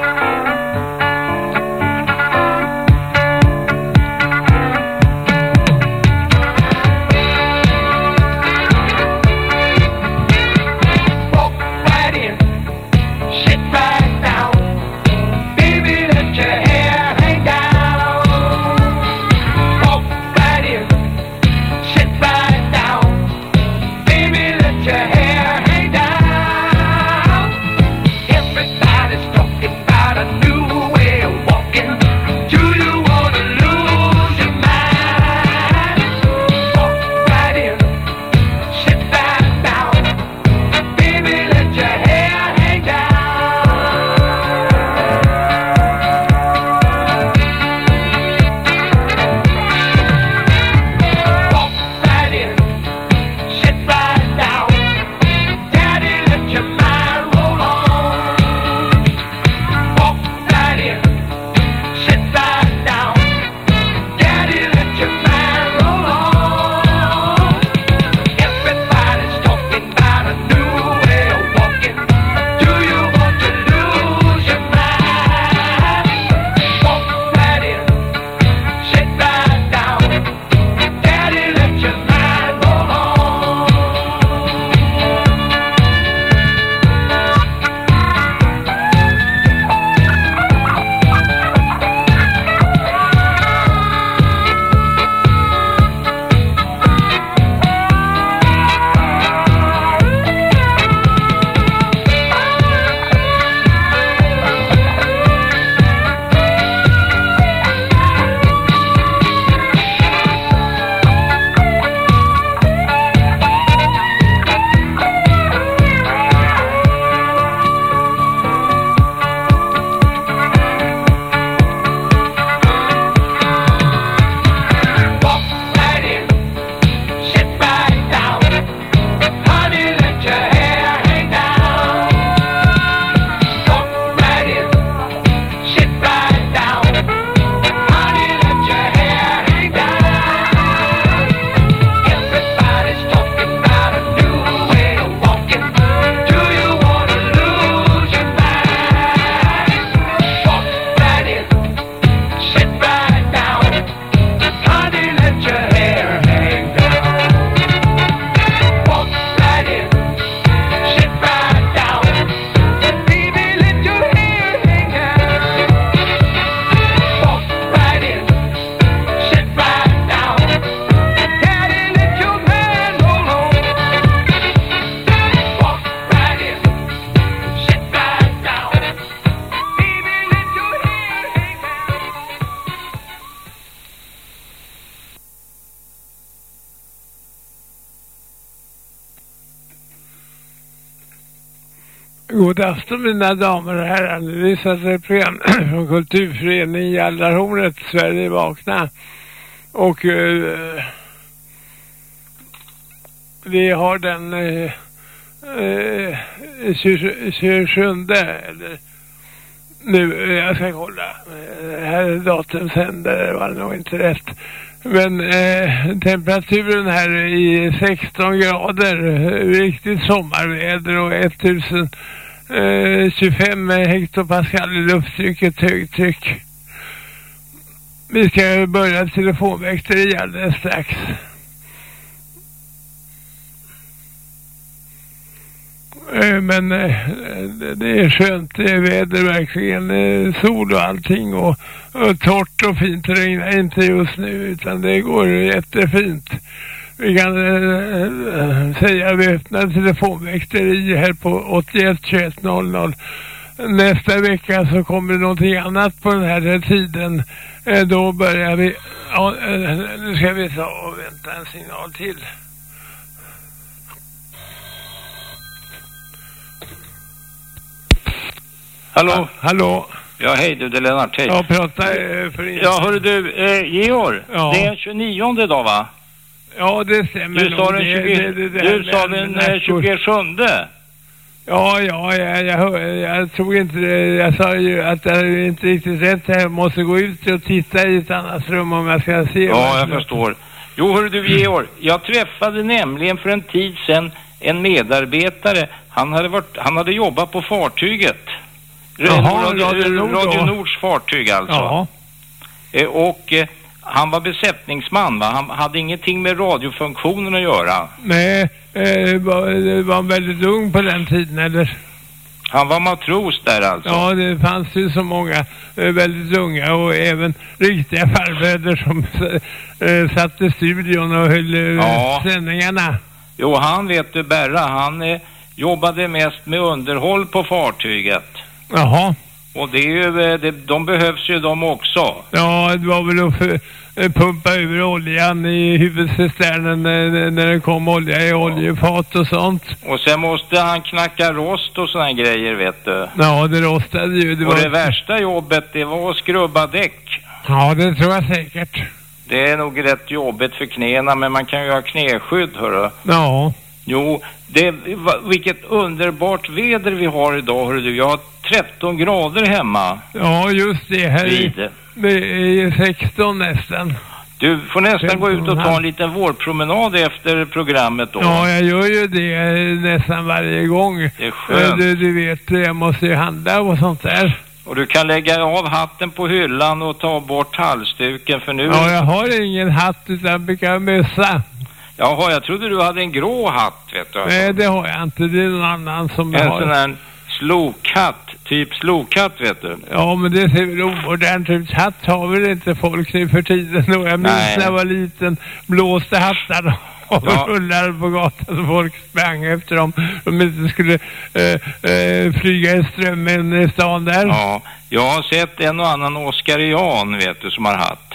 Bye. Afton mina damer och herrar. Ni lyssnar till ett program från Kulturföreningen Jallarhornet, Sverige vakna. Och eh, vi har den eh, eh, 27 eller nu, eh, jag ska kolla. Eh, här är datumsändare, det var nog inte rätt. Men eh, temperaturen här är i 16 grader, riktigt sommarväder och 1000 eh, 25 hektopascal i lufttrycket, högtryck. Vi ska börja telefonväkteri alldeles strax. Eh, men eh, det- är skönt, det är väder verkligen, sol och allting och, och torrt och fint. Det regnar inte just nu utan det går jättefint. Vi kan eh, eh, säga vi öppnar telefonväkteri här på 81 21 00. Nästa vecka så kommer det någonting annat på den här tiden. Eh, då börjar vi, ja, eh, nu ska vi ta och vänta en signal till. Hallå? Hallå? Ja, hej du, det är Lennart. Hej. Ja, prata eh, för. Ja, hörru du, eh, Georg. Ja. Det är den 29 idag va? Ja, det stämmer Du sa den, Det- 20, det- det- du sa den eh, almanackor. 27. Ja, ja, jag, jag, hör, jag tror inte det. Jag sa ju att det är inte riktigt rätt. Jag måste gå ut och titta i ett annat rum om jag ska se. Ja, jag förstår. Jo, hörru du Georg. Jag träffade nämligen för en tid sedan en medarbetare. Han hade, varit, han hade jobbat på fartyget Jaha, Radio, Radio. Radio Nords fartyg alltså. Ja. Eh, Och eh, han var besättningsman va? Han hade ingenting med radiofunktionen att göra. Nej, eh, var, var han väldigt ung på den tiden eller? Han var matros där alltså. Ja, det fanns ju så många eh, väldigt unga och även riktiga farbröder som eh, satt i studion och höll eh, Ja. sändningarna. Jo, han vet du Berra, han eh, jobbade mest med underhåll på fartyget. Jaha. Och det är ju, eh, det, de behövs ju de också. Ja, det var väl att för, eh, pumpa över oljan i huvudcisternen när, när det kom olja i oljefat och sånt. Och sen måste han knacka rost och såna grejer vet du. Ja, det rostade ju. Det Och var... det värsta jobbet det var att skrubba däck. Ja, det tror jag säkert. Det är nog rätt jobbigt för knäna men man kan ju ha knäskydd hörru. Ja. Jo, det, vilket underbart väder vi har idag hörru du. Jag har 13 grader hemma Ja, just det. Här det är 16 nästan. Du får nästan gå ut och ta 15,5. en liten vårpromenad efter programmet då. Ja, jag gör ju det nästan varje gång. Det är skönt. Du, du vet, jag måste ju handla och sånt där. Och du kan lägga av hatten på hyllan och ta bort halsduken för nu... Ja, jag har ingen hatt utan brukar mössa. Jaha, jag trodde du hade en grå hatt vet du. Nej, det har jag inte. Det är någon annan som en har. sån här slokhatt, typ slokhatt vet du. Ja, men det ser väl omodernt ut. Hatt har väl inte folk nu för tiden. Och jag minns Nej. när jag var liten, blåste hattar och Ja. rullade på gatan så folk sprang efter dem. De inte skulle eh, eh, flyga i strömmen i stan där. Ja, jag har sett en och annan oskarian vet du som har hatt.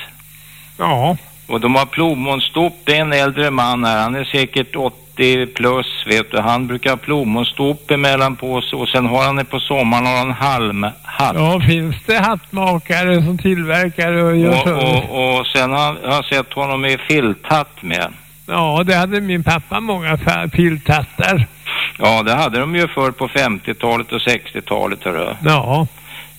Ja. Och de har plommonstop, det är en äldre man här, han är säkert 80 plus vet du. Han brukar ha plommonstop emellan på sig och sen har han det på sommaren har han halmhatt. Ja, finns det hattmakare som tillverkar och gör Och, och, och sen har jag har sett honom med filthatt med. Ja, det hade min pappa många filthattar. Ja, det hade de ju förr på 50-talet och 60-talet hörru. Ja.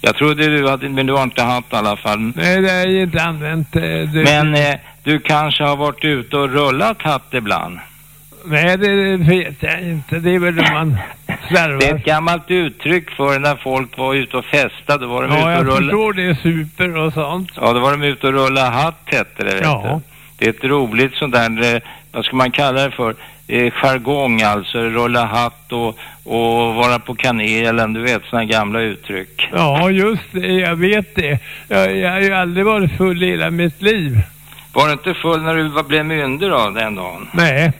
Jag trodde du hade, men du har inte hatt i alla fall. Nej, det är inte använt. eh, Det, Men eh, du kanske har varit ute och rullat hatt ibland? Nej, det vet jag inte. Det är väl när man slarvar. Det är ett gammalt uttryck för när folk var ute och festade. Var de Ja, ute jag och rullade... förstår det. Super och sånt. Ja, då var de ute och rullade hatt hette det, vet Ja. Det är ett roligt sånt där, eh, vad ska man kalla det för? Eh, jargong alltså, rulla hatt och, och vara på kanelen, du vet såna gamla uttryck. Ja, just det. Jag vet det. Jag, jag har ju aldrig varit full i hela mitt liv. Var du inte full när du blev myndig då, den dagen? Nej.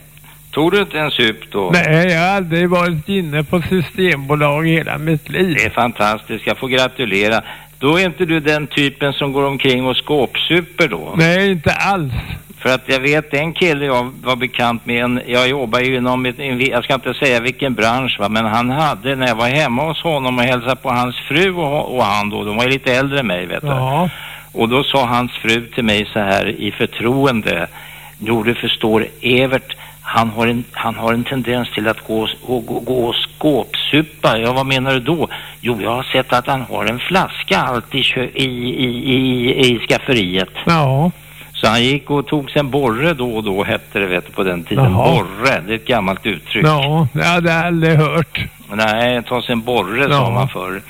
Tog du inte en sup då? Nej, jag har aldrig varit inne på Systembolag hela mitt liv. Det är fantastiskt, jag får gratulera. Då är inte du den typen som går omkring och skåpsuper då? Nej, inte alls. För att jag vet en kille jag var bekant med, en, jag jobbar ju inom, ett, jag ska inte säga vilken bransch va, men han hade, när jag var hemma hos honom och hälsade på hans fru och, och han då, de var ju lite äldre än mig vet du. Ja. Och då sa hans fru till mig så här i förtroende, jo du förstår, Evert, han har en, han har en tendens till att gå, gå, gå och skåpsupa. Ja, vad menar du då? Jo, jag har sett att han har en flaska alltid i, i, i, i, skafferiet. Ja. Så han gick och tog sig en borre då och då, hette det vet du, på den tiden. Jaha. Borre, det är ett gammalt uttryck. Ja, det hade jag aldrig hört. Nej, ta sig en borre Ja. sa man förr.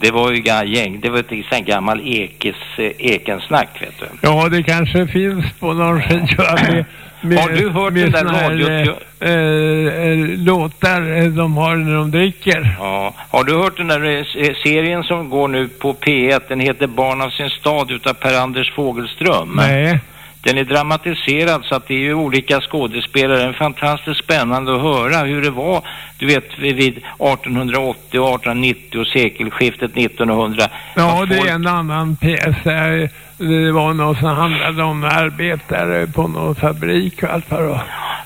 Det var ju gäng, det var ett sånt här gammal ekes, eh, ekensnack vet du. Ja, det kanske finns på någon skiva med, med, Har du hört med den där såna här, radio- eh, eh, låtar eh, de har när de dricker. Ja. Har du hört den där eh, serien som går nu på P1? Den heter Barn av sin stad utav Per-Anders Fogelström. Nej. Den är dramatiserad så att det är ju olika skådespelare. Är fantastiskt spännande att höra hur det var, du vet, vid 1880 och 1890 och sekelskiftet 1900. Ja, det folk- är en annan pjäs. Det var något som handlade om arbetare på någon fabrik och allt vad det.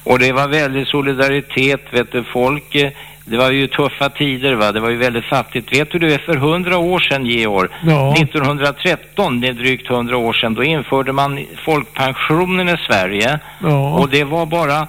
Och det var väldigt solidaritet, vet du. Folk, eh, det var ju tuffa tider va, det var ju väldigt fattigt. Vet du det, för hundra år sedan, Georg, Ja. 1913, det är drygt hundra år sedan, då införde man folkpensionen i Sverige. Ja. Och det var bara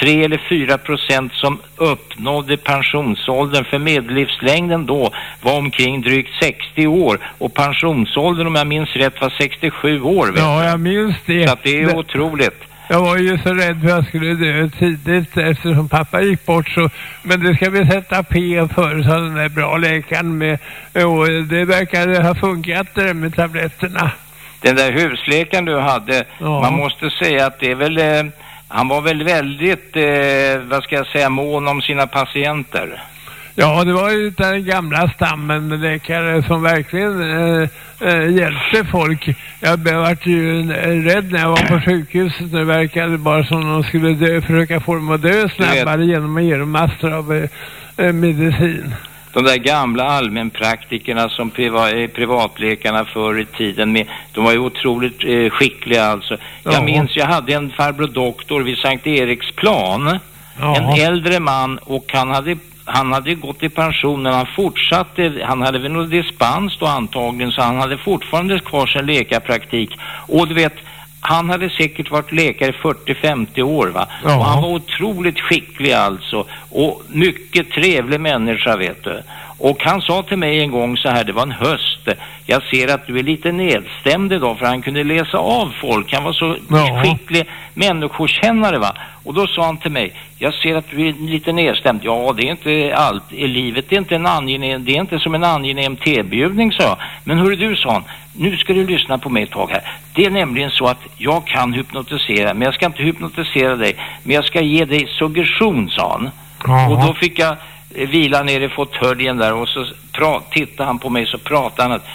tre eller fyra procent som uppnådde pensionsåldern. För medellivslängden då var omkring drygt 60 år. Och pensionsåldern, om jag minns rätt, var 67 år. Vet Ja, jag minns det. Så att det är Det- otroligt. Jag var ju så rädd för att jag skulle dö tidigt eftersom pappa gick bort så. Men det ska vi sätta P för, sa den där bra läkaren med. Och det verkar ha funkat det där med tabletterna. Den där husläkaren du hade, Ja. man måste säga att det är väl... Eh, han var väl väldigt, eh, vad ska jag säga, mån om sina patienter. Ja, det var ju den gamla stammen läkare som verkligen eh, eh, hjälpte folk. Jag vart ju rädd när jag var på sjukhuset. Det verkade bara som de skulle dö, försöka få dem att dö snabbare genom att ge dem massor av eh, eh, medicin. De där gamla allmänpraktikerna som priva, eh, privatläkarna förr i tiden, med, de var ju otroligt eh, skickliga alltså. Ja. Jag minns, jag hade en farbror doktor vid Sankt Eriksplan. Ja. En äldre man och han hade, han hade gått i pension men han fortsatte, han hade väl någon dispens då antagligen så han hade fortfarande kvar sin läkarpraktik. Och du vet, han hade säkert varit läkare i 40-50 år va. Ja. Och han var otroligt skicklig alltså. Och mycket trevlig människa vet du. Och han sa till mig en gång så här, det var en höst. Jag ser att du är lite nedstämd idag för han kunde läsa av folk. Han var så Ja. skicklig människokännare va. Och då sa han till mig, jag ser att du är lite nedstämd. Ja, det är inte allt i livet. Det är inte en angenäm, det är inte som en angenäm tebjudning, sa jag. Men hörru du, sa han, nu ska du lyssna på mig ett tag här. Det är nämligen så att jag kan hypnotisera, men jag ska inte hypnotisera dig. Men jag ska ge dig suggestion, sa han. Och då fick jag vila ner i fåtöljen där och så pra- tittade han på mig så pratade han att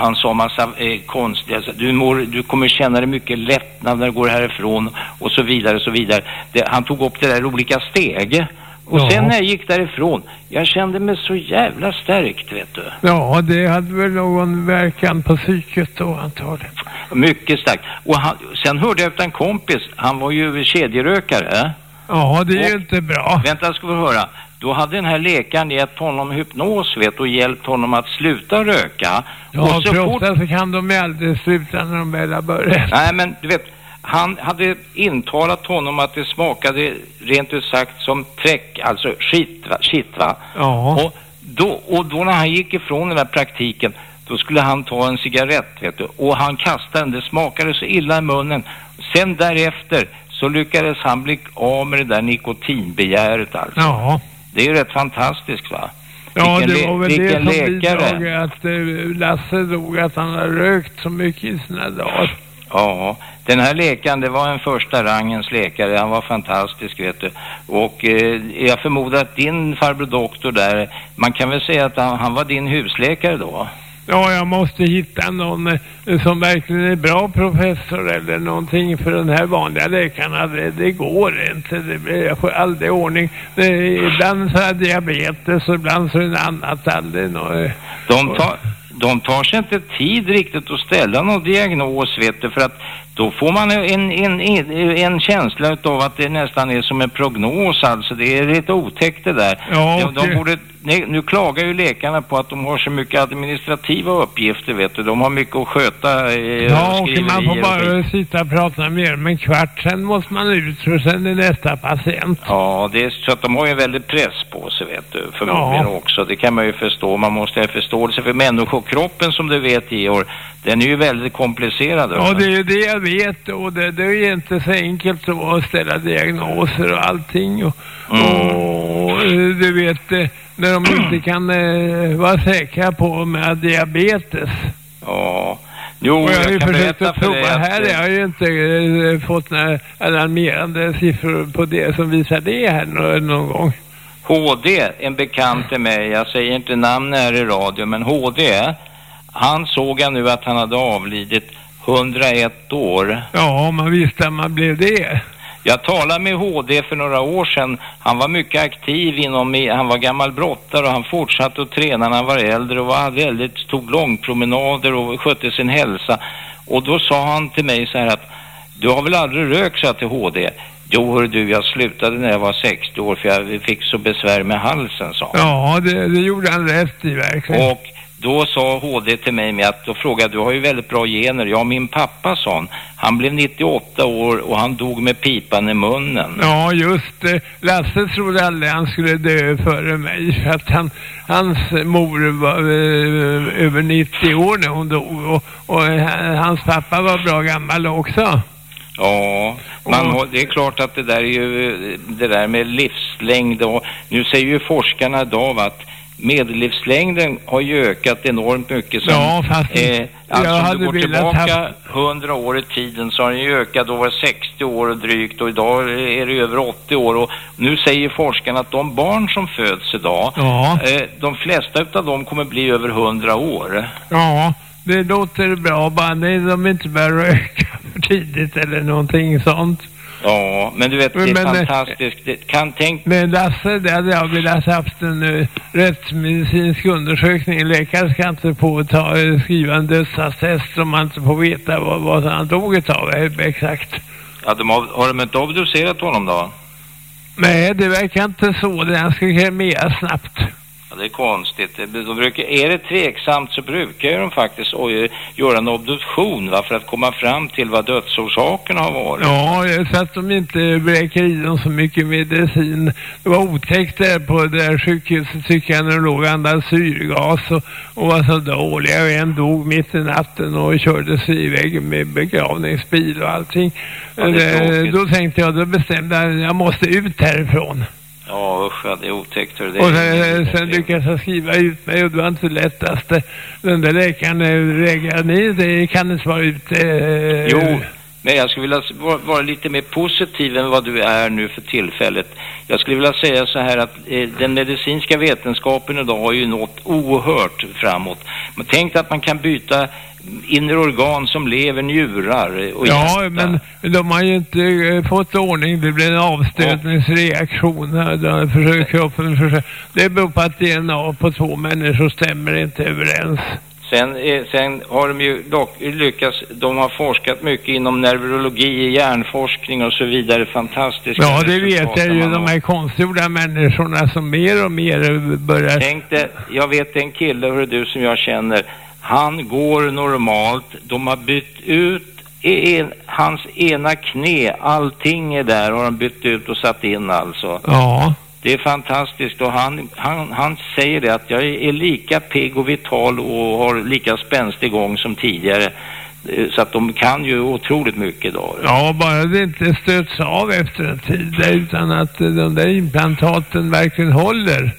han sa massa eh, konstiga, du, mår, du kommer känna dig mycket lättnad när du går härifrån och så vidare och så vidare. Det, han tog upp det där olika steg. Och Ja. sen när jag gick därifrån, jag kände mig så jävla stärkt vet du. Ja, det hade väl någon verkan på psyket då antagligen. Mycket starkt. Och han, sen hörde jag ut en kompis, han var ju kedjerökare. Ja, det är ju Och- inte bra. Vänta, ska vi höra. Då hade den här läkaren gett honom hypnos vet, och hjälpt honom att sluta röka. Ja, och så fort... så kan de ju aldrig sluta när de väl har börjat. Nej, men du vet, han hade intalat honom att det smakade rent ut sagt som träck, alltså skit, va? Shit, va? Ja. Och, då, och då när han gick ifrån den där praktiken, då skulle han ta en cigarett, vet du. Och han kastade den, det smakade så illa i munnen. Sen därefter så lyckades han bli av med det där nikotinbegäret alltså. Ja. Det är ju rätt fantastiskt va? Ja, Vilken det var väl det som läkare. bidrog att eh, Lasse dog, att han har rökt så mycket i sina dagar. Ja, den här läkaren, det var en första rangens läkare. Han var fantastisk, vet du. Och eh, jag förmodar att din farbror doktor där, man kan väl säga att han, han var din husläkare då? Ja, jag måste hitta någon eh, som verkligen är bra professor eller någonting för den här vanliga läkarna. Det, det går inte. Det, jag får aldrig ordning. Det, ibland så har jag diabetes och ibland så är det annat. Aldrig något. Eh, de tar, de tar sig inte tid riktigt att ställa någon diagnos, vet du, för att då får man en, en, en, känsla av att det nästan är som en prognos, alltså. Det är lite otäckt det där. Ja, de, och de det- borde, nej, nu klagar ju läkarna på att de har så mycket administrativa uppgifter, vet du. De har mycket att sköta. Eh, Ja, och man får och bara skit. sitta och prata mer om en kvart. Sen måste man ut för sen är nästa patient. Ja, det är så att de har ju en väldig press på sig, vet du, förmodligen Ja. också. Det kan man ju förstå. Man måste ha förståelse för människokroppen, som du vet, Georg. Den är ju väldigt komplicerad. Ja, det är det jag vet och det, det är ju inte så enkelt så att ställa diagnoser och allting. Och, Mm. och du vet, eh, när de inte kan eh, vara säkra på med diabetes. Ja. Jo, och jag har ju jag försökt att prova här, eh, jag har ju inte eh, fått några alarmerande siffror på det som visar det här nå- någon gång. HD, en bekant till mig, jag säger inte namn här i radio, men HD, han såg jag nu att han hade avlidit 101 år. Ja, man visste att man blev det. Jag talade med HD för några år sedan. Han var mycket aktiv inom, han var gammal brottare och han fortsatte att träna när han var äldre och var väldigt, tog långpromenader och skötte sin hälsa. Och då sa han till mig så här att, du har väl aldrig rökt, sa till HD. Jo, hör du, jag slutade när jag var 60 år för jag fick så besvär med halsen, sa han. Ja, det, det gjorde han rätt i verkligen. Och då sa HD till mig med att, då frågade du har ju väldigt bra gener. Ja, min pappa sa han, han blev 98 år och han dog med pipan i munnen. Ja, just det. Lasse trodde aldrig han skulle dö före mig för att han, hans mor var eh, över 90 år när hon dog och, och eh, hans pappa var bra gammal också. Ja, man Och- det är klart att det där är ju det där med livslängd och nu säger ju forskarna idag att medellivslängden har ju ökat enormt mycket. Som, Ja, fast eh, alltså jag om du går tillbaka haft- 100 år i tiden så har den ju ökat, då var det 60 år och drygt och idag är det över 80 år och nu säger forskarna att de barn som föds idag, Ja. eh, de flesta utav dem kommer bli över 100 år. Ja, det låter bra. Bara nej, de inte börjar röka för tidigt eller någonting sånt. Ja, men du vet, det är Men, eh, fantastiskt. Det, kan tänk Men Lasse, det hade jag velat haft en uh, rättsmedicinsk undersökning. Läkare ska inte få ta, eh, skriva en dödsattest om man inte får veta vad, vad han dog eh, exakt. Ja, de har, har de inte obducerat honom då? Nej, det verkar inte så. Den ska kremeras snabbt. Ja, det är konstigt. De brukar, är det tveksamt så brukar ju de faktiskt oj, göra en obduktion va, för att komma fram till vad dödsorsakerna har varit. Ja, så att de inte bräcker i dem så mycket medicin. Det var otäckt där på det där sjukhuset tycker jag när de låg och andades syrgas och, och var så dåliga. Och en dog mitt i natten och körde sig iväg med begravningsbil och allting. Ja, det är Eh, då tänkte jag, då bestämde jag jag måste ut härifrån. Ja, usch, ja, det är otäckt. Det och sen, sen lyckades jag skriva ut mig och det var inte det lättaste. Den där läkaren eh, reagerade, nej det kan inte vara ute. eh, Jo, men jag skulle vilja vara, lite mer positiv än vad du är nu för tillfället. Jag skulle vilja säga så här att eh, den medicinska vetenskapen idag har ju nått oerhört framåt. Men tänk att man kan byta inre organ som lever, njurar och Ja, hjärta. men de har ju inte eh, fått ordning. Det blir en avstötningsreaktion. här. De försöker, kroppen försöker. Det beror på att DNA på två människor stämmer inte överens. Sen, eh, sen har de ju dock lyckats, de har forskat mycket inom neurologi, hjärnforskning och så vidare. Fantastiska Ja, det vet jag ju. De här konstgjorda människorna som mer och mer börjar... Tänk dig, jag vet en kille, hör du, som jag känner. Han går normalt. De har bytt ut en, hans ena knä. Allting är där har de bytt ut och satt in alltså. Ja. Det är fantastiskt och han, han, han säger det att jag är lika pigg och vital och har lika spänstig gång som tidigare. Eh, Så att de kan ju otroligt mycket idag. Ja, bara det inte stöts av efter en tid utan att de där implantaten verkligen håller.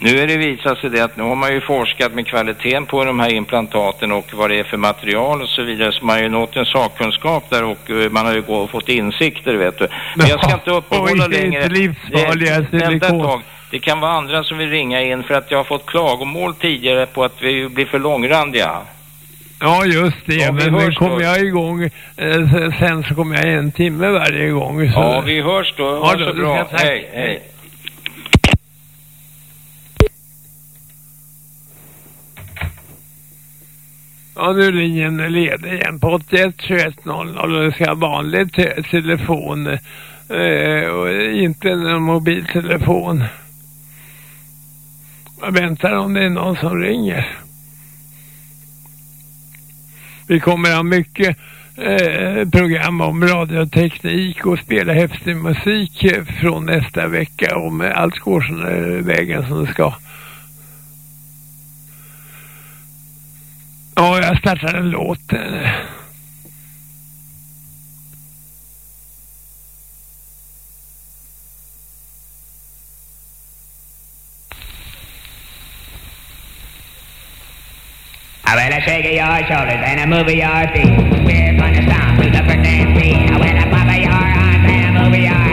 Nu är det visat sig det att nu har man ju forskat med kvaliteten på de här implantaten och vad det är för material och så vidare. Så man har ju nått en sakkunskap där och eh, man har ju gå- fått insikter vet du. Men jag ska inte uppehålla Oj, det längre. inte livsfarliga Det- silikon. Det kan vara andra som vill ringa in för att jag har fått klagomål tidigare på att vi blir för långrandiga. Ja, just det. Ja, men nu kommer jag igång. Eh, sen- så kommer jag en timme varje gång. Så. Ja, vi hörs då. Ha Ja, då, så det bra. Hej, hej. Ja, nu är linjen ledig igen på 81 21 00 och det ska vara vanlig te telefon eh, och inte en mobiltelefon. Jag väntar om det är någon som ringer. Vi kommer ha mycket eh, program om radioteknik och spela häftig musik från nästa vecka om allt går som vägen som det ska. Ja, jag startar en låt. I will I shake your shoulders and I move your feet. We're gonna stop with the birthday beat. I will I pop your arms and I move your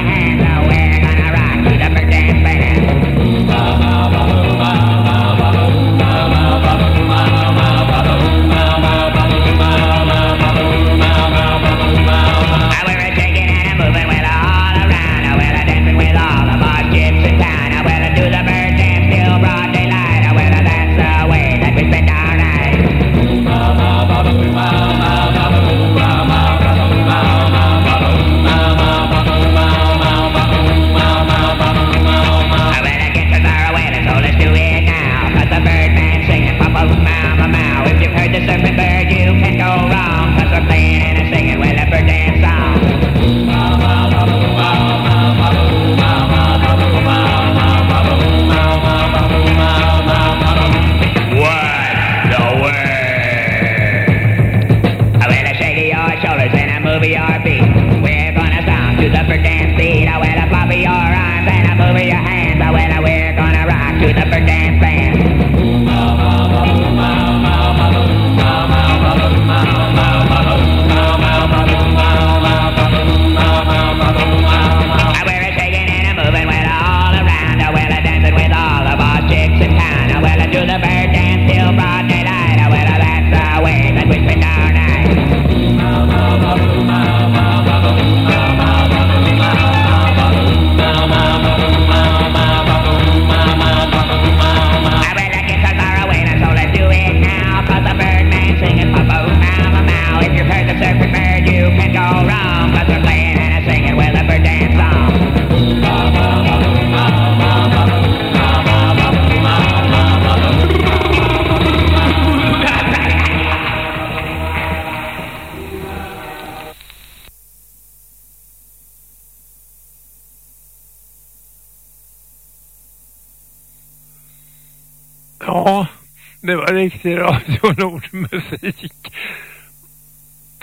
musik.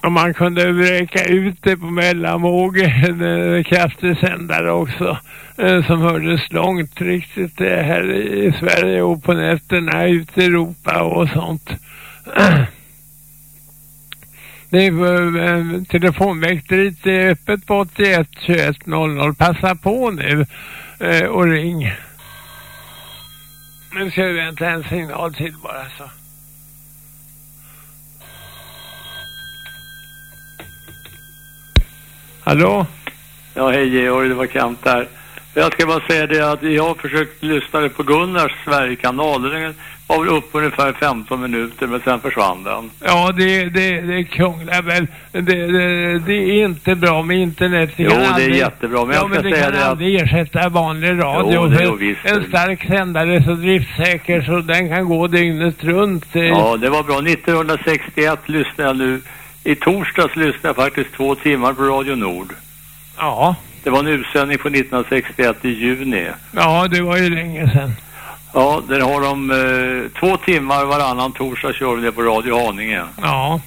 Och man kunde vräka ut det på mellanvågen, eh, kraftig sändare också, eh, som hördes långt riktigt eh, här i Sverige och på nätterna ute i Europa och sånt. Det är eh, telefonväkteriet är öppet på 81 21 00. Passa på nu eh, och ring. Nu ska vi vänta en signal till bara så. Hallå? Ja, hej Georg, det var Kent där. Jag ska bara säga det att jag har försökt lyssna på Gunnars Sverigekanal. Den var väl uppe ungefär 15 minuter men sen försvann den. Ja, det, det, det krånglar väl. Det, det, det är inte bra med internet. Jo, det är jättebra, men ja, jag ska men det säga kan det att- aldrig ersätta vanlig radio. Jo, det ju visst. En stark sändare så driftsäker så den kan gå dygnet runt. Ja, det var bra. 1961 lyssnade jag nu. I torsdags lyssnade jag faktiskt två timmar på Radio Nord. Ja, Det var en utsändning på 1961 i juni. ja, det var ju länge sedan. Ja, där har de eh, två timmar varannan torsdag kör vi det på Radio Haninge. Ja,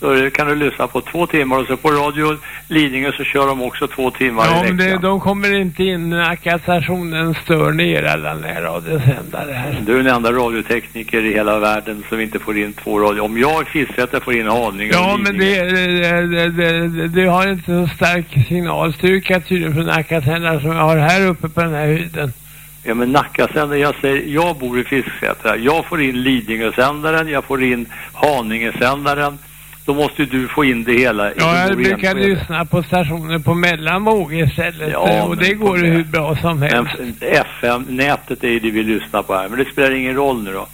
Det kan du lyssna på två timmar och så på Radio Lidingö så kör de också två timmar ja i men veckan. det, de kommer inte in när ackastationen stör ner alla närradiosändare här. Du är den enda radiotekniker i hela världen som inte får in två radio. Om jag i Fisksätra får in Haninge Ja, men det, det, det, det har inte så stark signalstyrka tydligen från Nackasändare som jag har här uppe på den här höjden. Ja men Nackasändaren, jag säger, jag bor i Fisksätra. Jag får in Lidingösändaren, jag får in Haningesändaren. Då måste du få in det hela. Ja, jag brukar lyssna på stationer på mellanvåg istället Ja, och det går hur bra som helst. FM-nätet är ju det vi lyssnar på här. Men det spelar ingen roll nu då.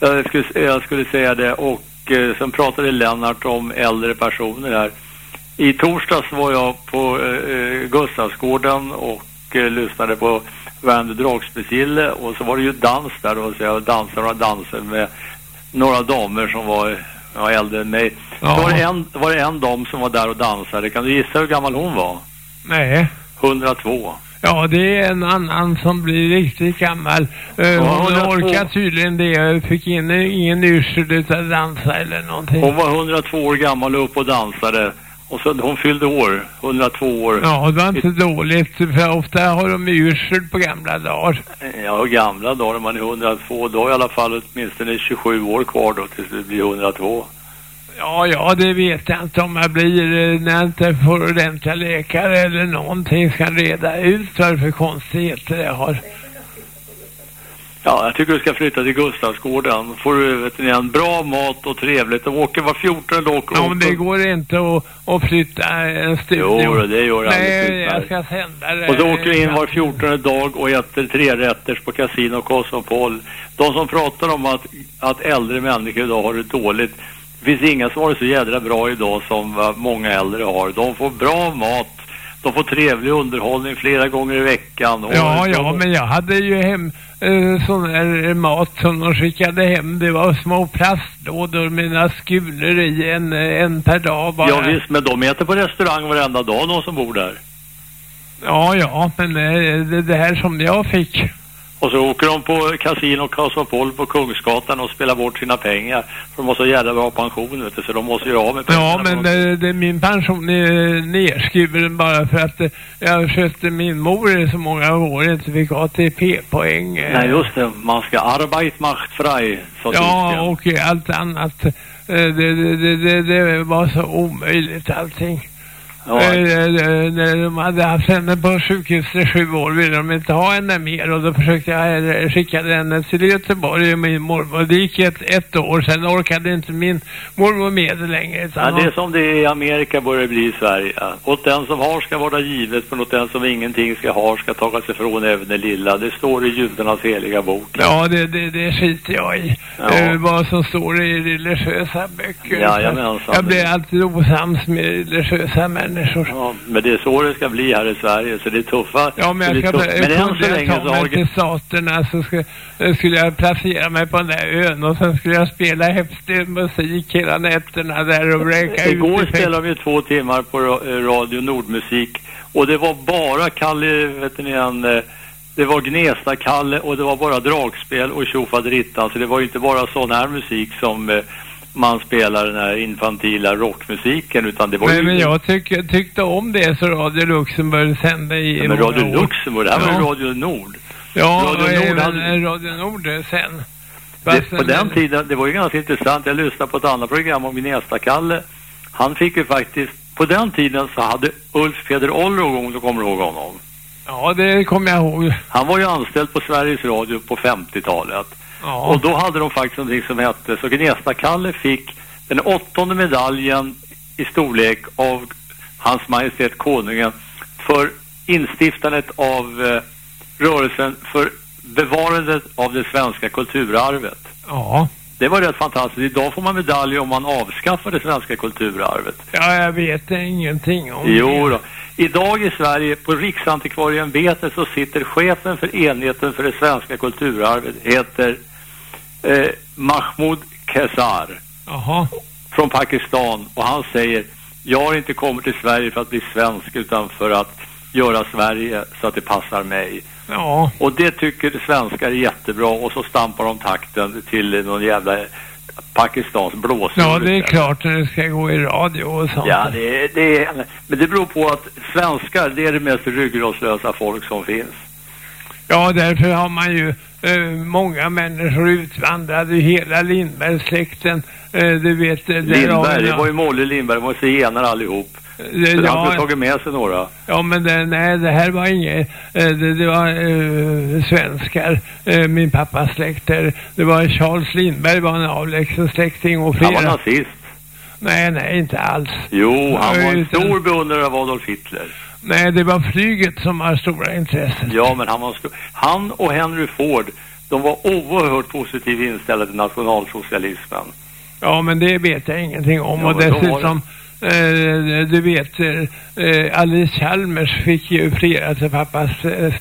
Jag skulle, jag skulle säga det och eh, sen pratade Lennart om äldre personer här. I torsdags var jag på eh, eh, Gustavsgården och eh, lyssnade på Werner Dragspecille och så var det ju dans där och så jag dansade några danser med några damer som var ja, äldre än mig. Ja. Var det, en, var det en dam som var där och dansade. Kan du gissa hur gammal hon var? Nej. 102. Ja, det är en annan som blir riktigt gammal. Uh, Ja, hon orkar tydligen det. Jag fick in ingen yrsel utan dansa eller någonting. Hon var 102 år gammal och upp och dansade. Och så hon fyllde år, 102 år. Ja, det var inte dåligt. För ofta har de yrsel på gamla dagar. Ja, gamla dagar man är 102, då i alla fall åtminstone 27 år kvar då tills det blir 102. Ja, ja, det vet jag inte om jag blir eh, när jag inte får ordentliga läkare eller någonting ska reda ut vad det för konstigheter jag har. Ja, jag tycker du ska flytta till Gustavsgården. Får du vet ni, en bra mat och trevligt. De åker var 14 dag. Ja, men det går inte att, att flytta en studio. Jo, det gör det Nej, jag ska sända det. Och så åker du in var 14 dag och äter trerätters på Casino Cosmopol. De som pratar om att, att äldre människor idag har det dåligt. Det finns inga som har det så jädra bra idag som vad många äldre har. De får bra mat. De får trevlig underhållning flera gånger i veckan. Och Ja, de- ja, men jag hade ju hem eh, sån här mat som de skickade hem. Det var små plastlådor med några skulor i en, en per dag bara. Ja visst, men de äter på restaurang varenda dag, de som bor där. Ja, ja, men eh, det, det här som jag fick. Och så åker de på Casino Cosmopol på Kungsgatan och spelar bort sina pengar. För de har så jävla bra pension, vet du, så de måste göra av med pengarna. Ja, men det, det, min pension är nerskuren bara för att eh, jag skötte min mor i så många år inte fick ATP-poäng. eh. Nej, just det. Man ska arbeit macht frei, sa Ja, och eh, allt annat. Eh, Det, det, det, det, det var så omöjligt allting. Ja, Eh, eh, När de hade haft henne på sjukhuset i sju år ville de inte ha henne mer och då försökte jag eh, skicka henne till Göteborg och min mormor. Det gick ett, ett år sen orkade inte min mormor med det längre. Ja, det är som det är i Amerika börjar det bli i Sverige. Åt den som har ska vara givet, men åt den som ingenting ska ha ska tagas ifrån även det lilla. Det står i judarnas heliga bok. Ja, det, det, det skiter jag i. Ja. Eh, vad som står i religiösa böcker. Jajamensan. jag blir alltid osams med religiösa människor. Ja, men det är så det ska bli här i Sverige, så det är tuffa. Ja, men jag men än så länge ta så har mig till staterna så eh, skulle jag placera mig på den där ön och sen skulle jag spela häftig musik hela nätterna där och räka ut Igår spelade vi två timmar på eh, Radio Nordmusik och det var bara Kalle, vet ni han, eh, det var Gnesta-Kalle och det var bara dragspel och tjofaderittan. Så det var ju inte bara sån här musik som eh, man spelar den här infantila rockmusiken utan det var Nej, ju... men jag tyck, tyckte om det så Radio Luxemburg sände i Ja, men Radio år. Luxemburg, det här var Ja. ju Radio Nord. Ja, Radio Nord hade- Radio Nord eh, sen. Det, på den tiden, det var ju ganska intressant. Jag lyssnade på ett annat program om Gnesta-Kalle. Han fick ju faktiskt, på den tiden så hade Ulf Peder Olrog, om du kommer ihåg honom. Ja, det kommer jag ihåg. Han var ju anställd på Sveriges Radio på 50-talet. Ja. Och då hade de faktiskt någonting som hette, så Gnesta-Kalle fick den åttonde medaljen i storlek av Hans Majestät Konungen för instiftandet av eh, rörelsen för bevarandet av det svenska kulturarvet. ja. Det var rätt fantastiskt. Idag får man medalj om man avskaffar det svenska kulturarvet. Ja, jag vet ingenting om Jo det. då. Idag i Sverige, på Riksantikvarieämbetet, så sitter chefen för enheten för det svenska kulturarvet, heter eh, Mahmoud Kesar Jaha. från Pakistan. Och han säger, jag har inte kommit till Sverige för att bli svensk utan för att göra Sverige så att det passar mig. Ja. Och det tycker svenskar är jättebra och så stampar de takten till någon jävla Pakistans blåsor. Ja, det är klart när det ska gå i radio och sånt. Ja, det, är- det är, men det beror på att svenskar, det är det mest ryggradslösa folk som finns. Ja, därför har man ju eh, många människor utvandrade hela Lindbergssläkten. Eh, du vet, eh, Lindberg, det var ju Molle Lindberg, det var zigenare allihop. Eh, Så han ja, skulle tagit med sig några. ja, men det, nej, det här var inget, eh, det, det var eh, svenskar, eh, min pappas släkter. Det var Charles Lindberg var en avlägsen släkting och Han var flera. nazist. Nej, nej, inte alls. Jo, han var en Utan- stor beundrare av Adolf Hitler. Nej, det var flyget som har stora intressen. Ja, men han var. Han och Henry Ford, de var oerhört positivt inställda till nationalsocialismen. Ja, men det vet jag ingenting om. Ja, och dessutom, eh, Eh, du vet, eh, eh, Alice Chalmers fick ju flera till pappas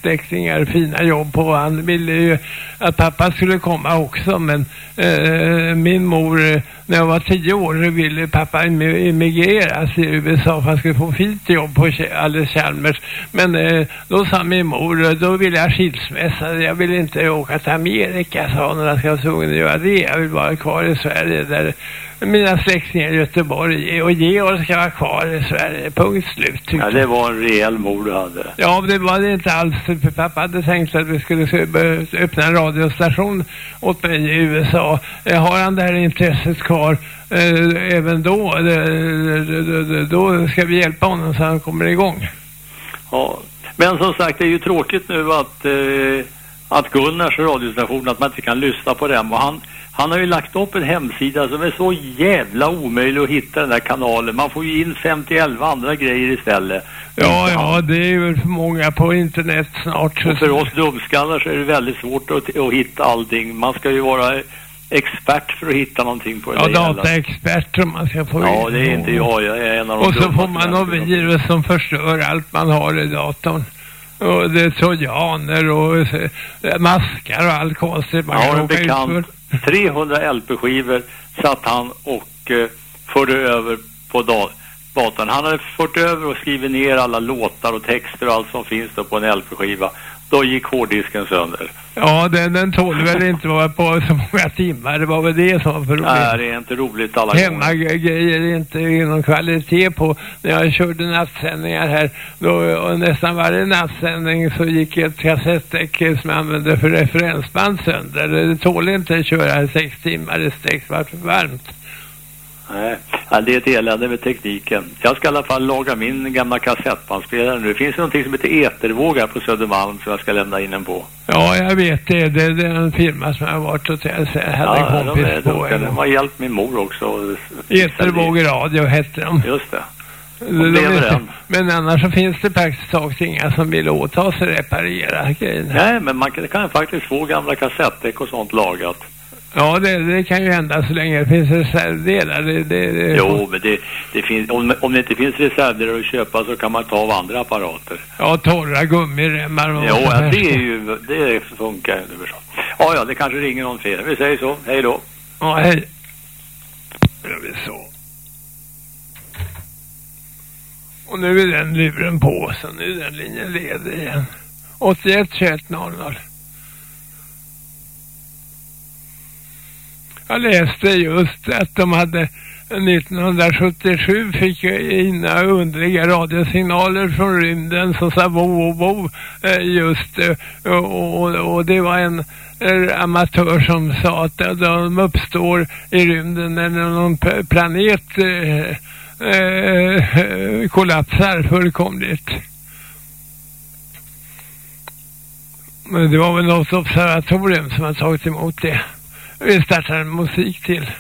släktingar fina jobb på. Han ville ju att pappa skulle komma också, men min mor, när jag var tio år, ville pappa em- emigrera till USA för att han skulle få fint jobb på Alice Chalmers. Men eh, då sa min mor, då ville jag skilsmässa. Jag vill inte åka till Amerika, sa hon, jag ska vara tvungen att göra det. Jag vill vara kvar i Sverige där mina släktingar i Göteborg och Georg ska vara kvar i Sverige. Punkt slut. Ja, det var en rejäl mor du hade. Ja, det var det inte alls. För pappa hade tänkt att vi skulle öppna en radiostation åt mig i USA. Eh, Har han det här intresset kvar eh, även då, eh, då, då, ska vi hjälpa honom så han kommer igång. Ja. Men som sagt, det är ju tråkigt nu att, eh, att Gunnars radiostation, att man inte kan lyssna på den. Och han, han har ju lagt upp en hemsida som är så jävla omöjlig att hitta den där kanalen. Man får ju in 51 andra grejer istället. Ja, ja, det är väl för många på internet snart. Och för oss dumskallar så är det väldigt svårt att, att hitta allting. Man ska ju vara expert för att hitta någonting på det Ja, där jävla- dataexperter man ska få Ja, in. det är inte jag. Jag är en av de Och så får man något människorna. virus som förstör allt man har i datorn. Och det är trojaner och maskar och allt konstigt man kan en bekant, 300 LP-skivor satt han och eh, förde över på da- datorn. Han hade fört över och skrivit ner alla låtar och texter och allt som finns då på en LP-skiva. Då gick hårddisken sönder. Ja, den, den tål väl inte vara på så många timmar. Det var väl det som var för Nej, det är inte roligt alla gånger. Hemmagrejer är inte någon kvalitet på. När jag körde nattsändningar här, då, och nästan varje nattsändning så gick ett kassettdäck som jag använde för referensband sönder. Det tål inte att köra sex timmar i sträck, det var för varmt. Nej, ja, det är ett elände med tekniken. Jag ska i alla fall laga min gamla kassettbandspelare nu. Det finns någonting som heter Etervågar på Södermalm som jag ska lämna in den på. Ja, jag vet det. Det, det är en firma som jag har varit och jag hade Ja, en de, kompis är, på. de, ska, en de har hjälpt min mor också. Etervåg radio hette de. Just det. De- de- än. Men annars så finns det praktiskt taget inga som vill åta sig reparera grejerna. Nej, men man kan, kan faktiskt få gamla kassettdäck och sånt lagat. Ja, det, det kan ju hända så länge det finns reservdelar. Det, det, det, Jo, men det, det finns, om, om det inte finns reservdelar att köpa så kan man ta av andra apparater. Ja, torra gummiremmar och Jo, ja, det är ju, det funkar ju. Ja, ja, det kanske ringer någon fel. Vi säger så. Hej då. Ja, hej. Gör vi så. Och nu är den luren på, så nu är den linjen ledig igen. 81 21 00. Jag läste just att de hade 1977 fick in underliga radiosignaler från rymden som sa bo, bo, bo just eh, och, och, och det var en amatör som sa att de uppstår i rymden när någon planet eh, eh, kollapsar fullkomligt. Men det var väl något observatorium som har tagit emot det. Vi startar musik till.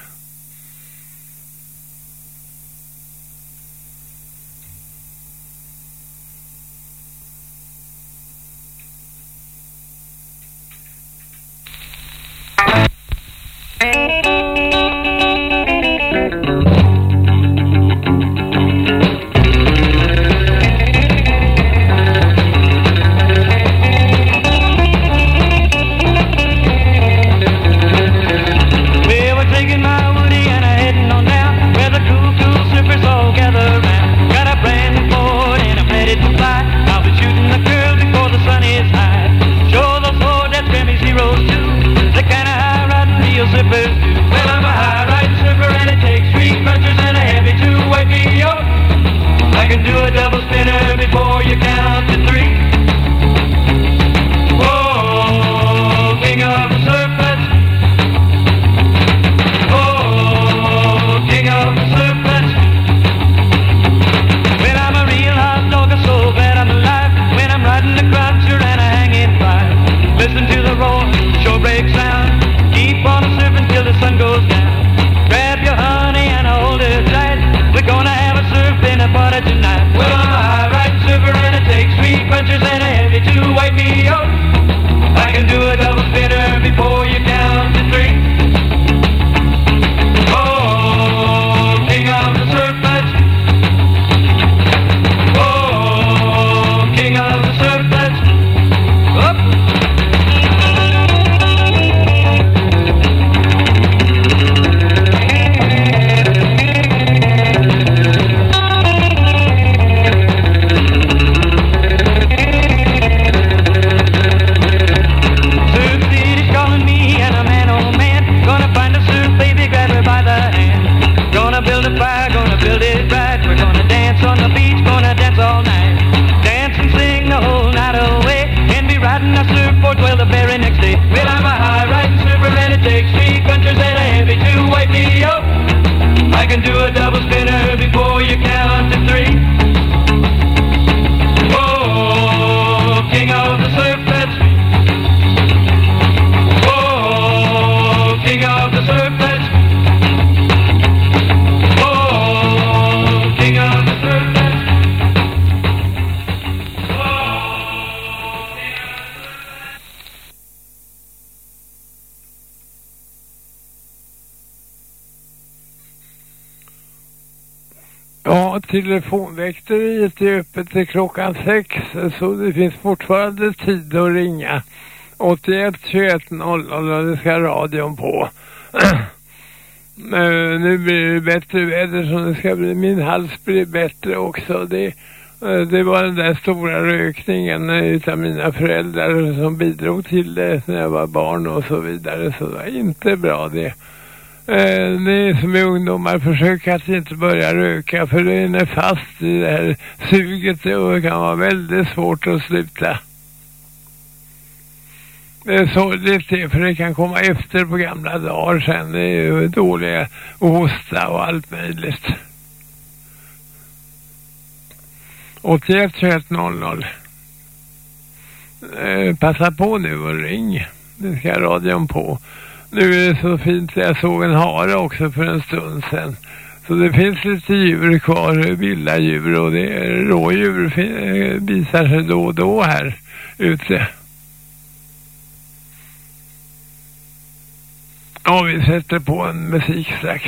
Telefonväkteriet är öppet till klockan sex så det finns fortfarande tid att ringa. 81 21 00 det ska radion på. Eh, nu blir det bättre väder som det ska bli. Min hals blir bättre också. Det, eh, det var den där stora rökningen eh, utav mina föräldrar som bidrog till det när jag var barn och så vidare. Så det var inte bra det eh, ni som är ungdomar försök att inte börja röka för du är fast i det här suget och det kan vara väldigt svårt att sluta. Det är sorgligt det för det kan komma efter på gamla dagar sen. Det är ju dåliga hosta och allt möjligt. 81 21 00. Eh, passa på nu och ring. Det ska radion på. Nu är det så fint jag såg en hare också för en stund sedan. Så det finns lite djur kvar, vilda djur och det är rådjur eh, visar sig då och då här ute. Ja, vi sätter på en musik strax.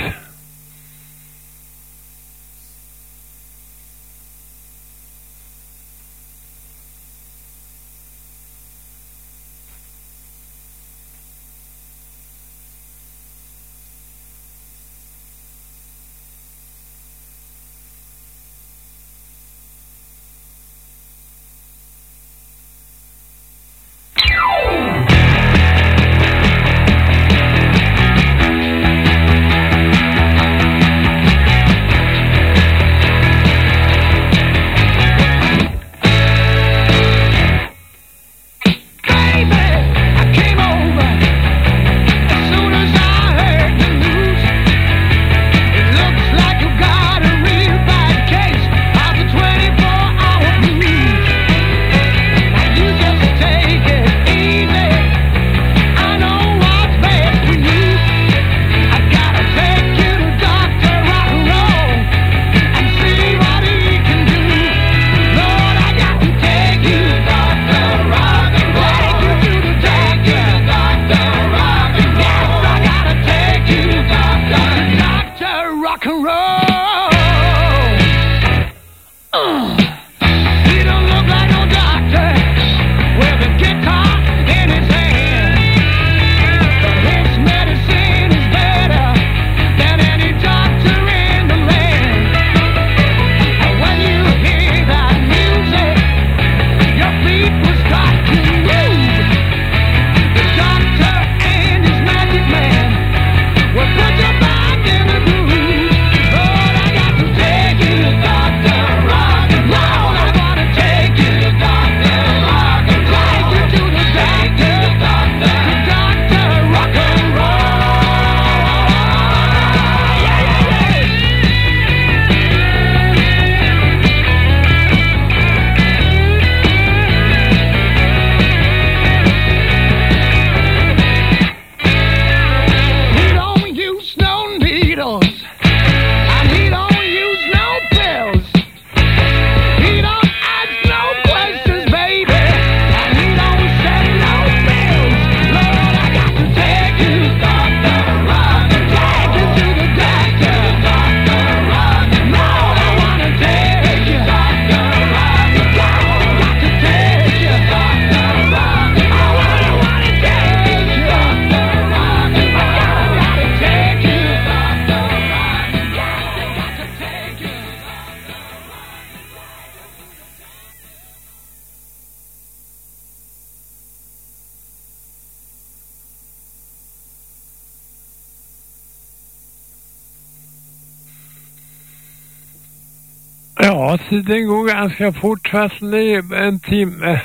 Tiden går ganska fort fast det är en timme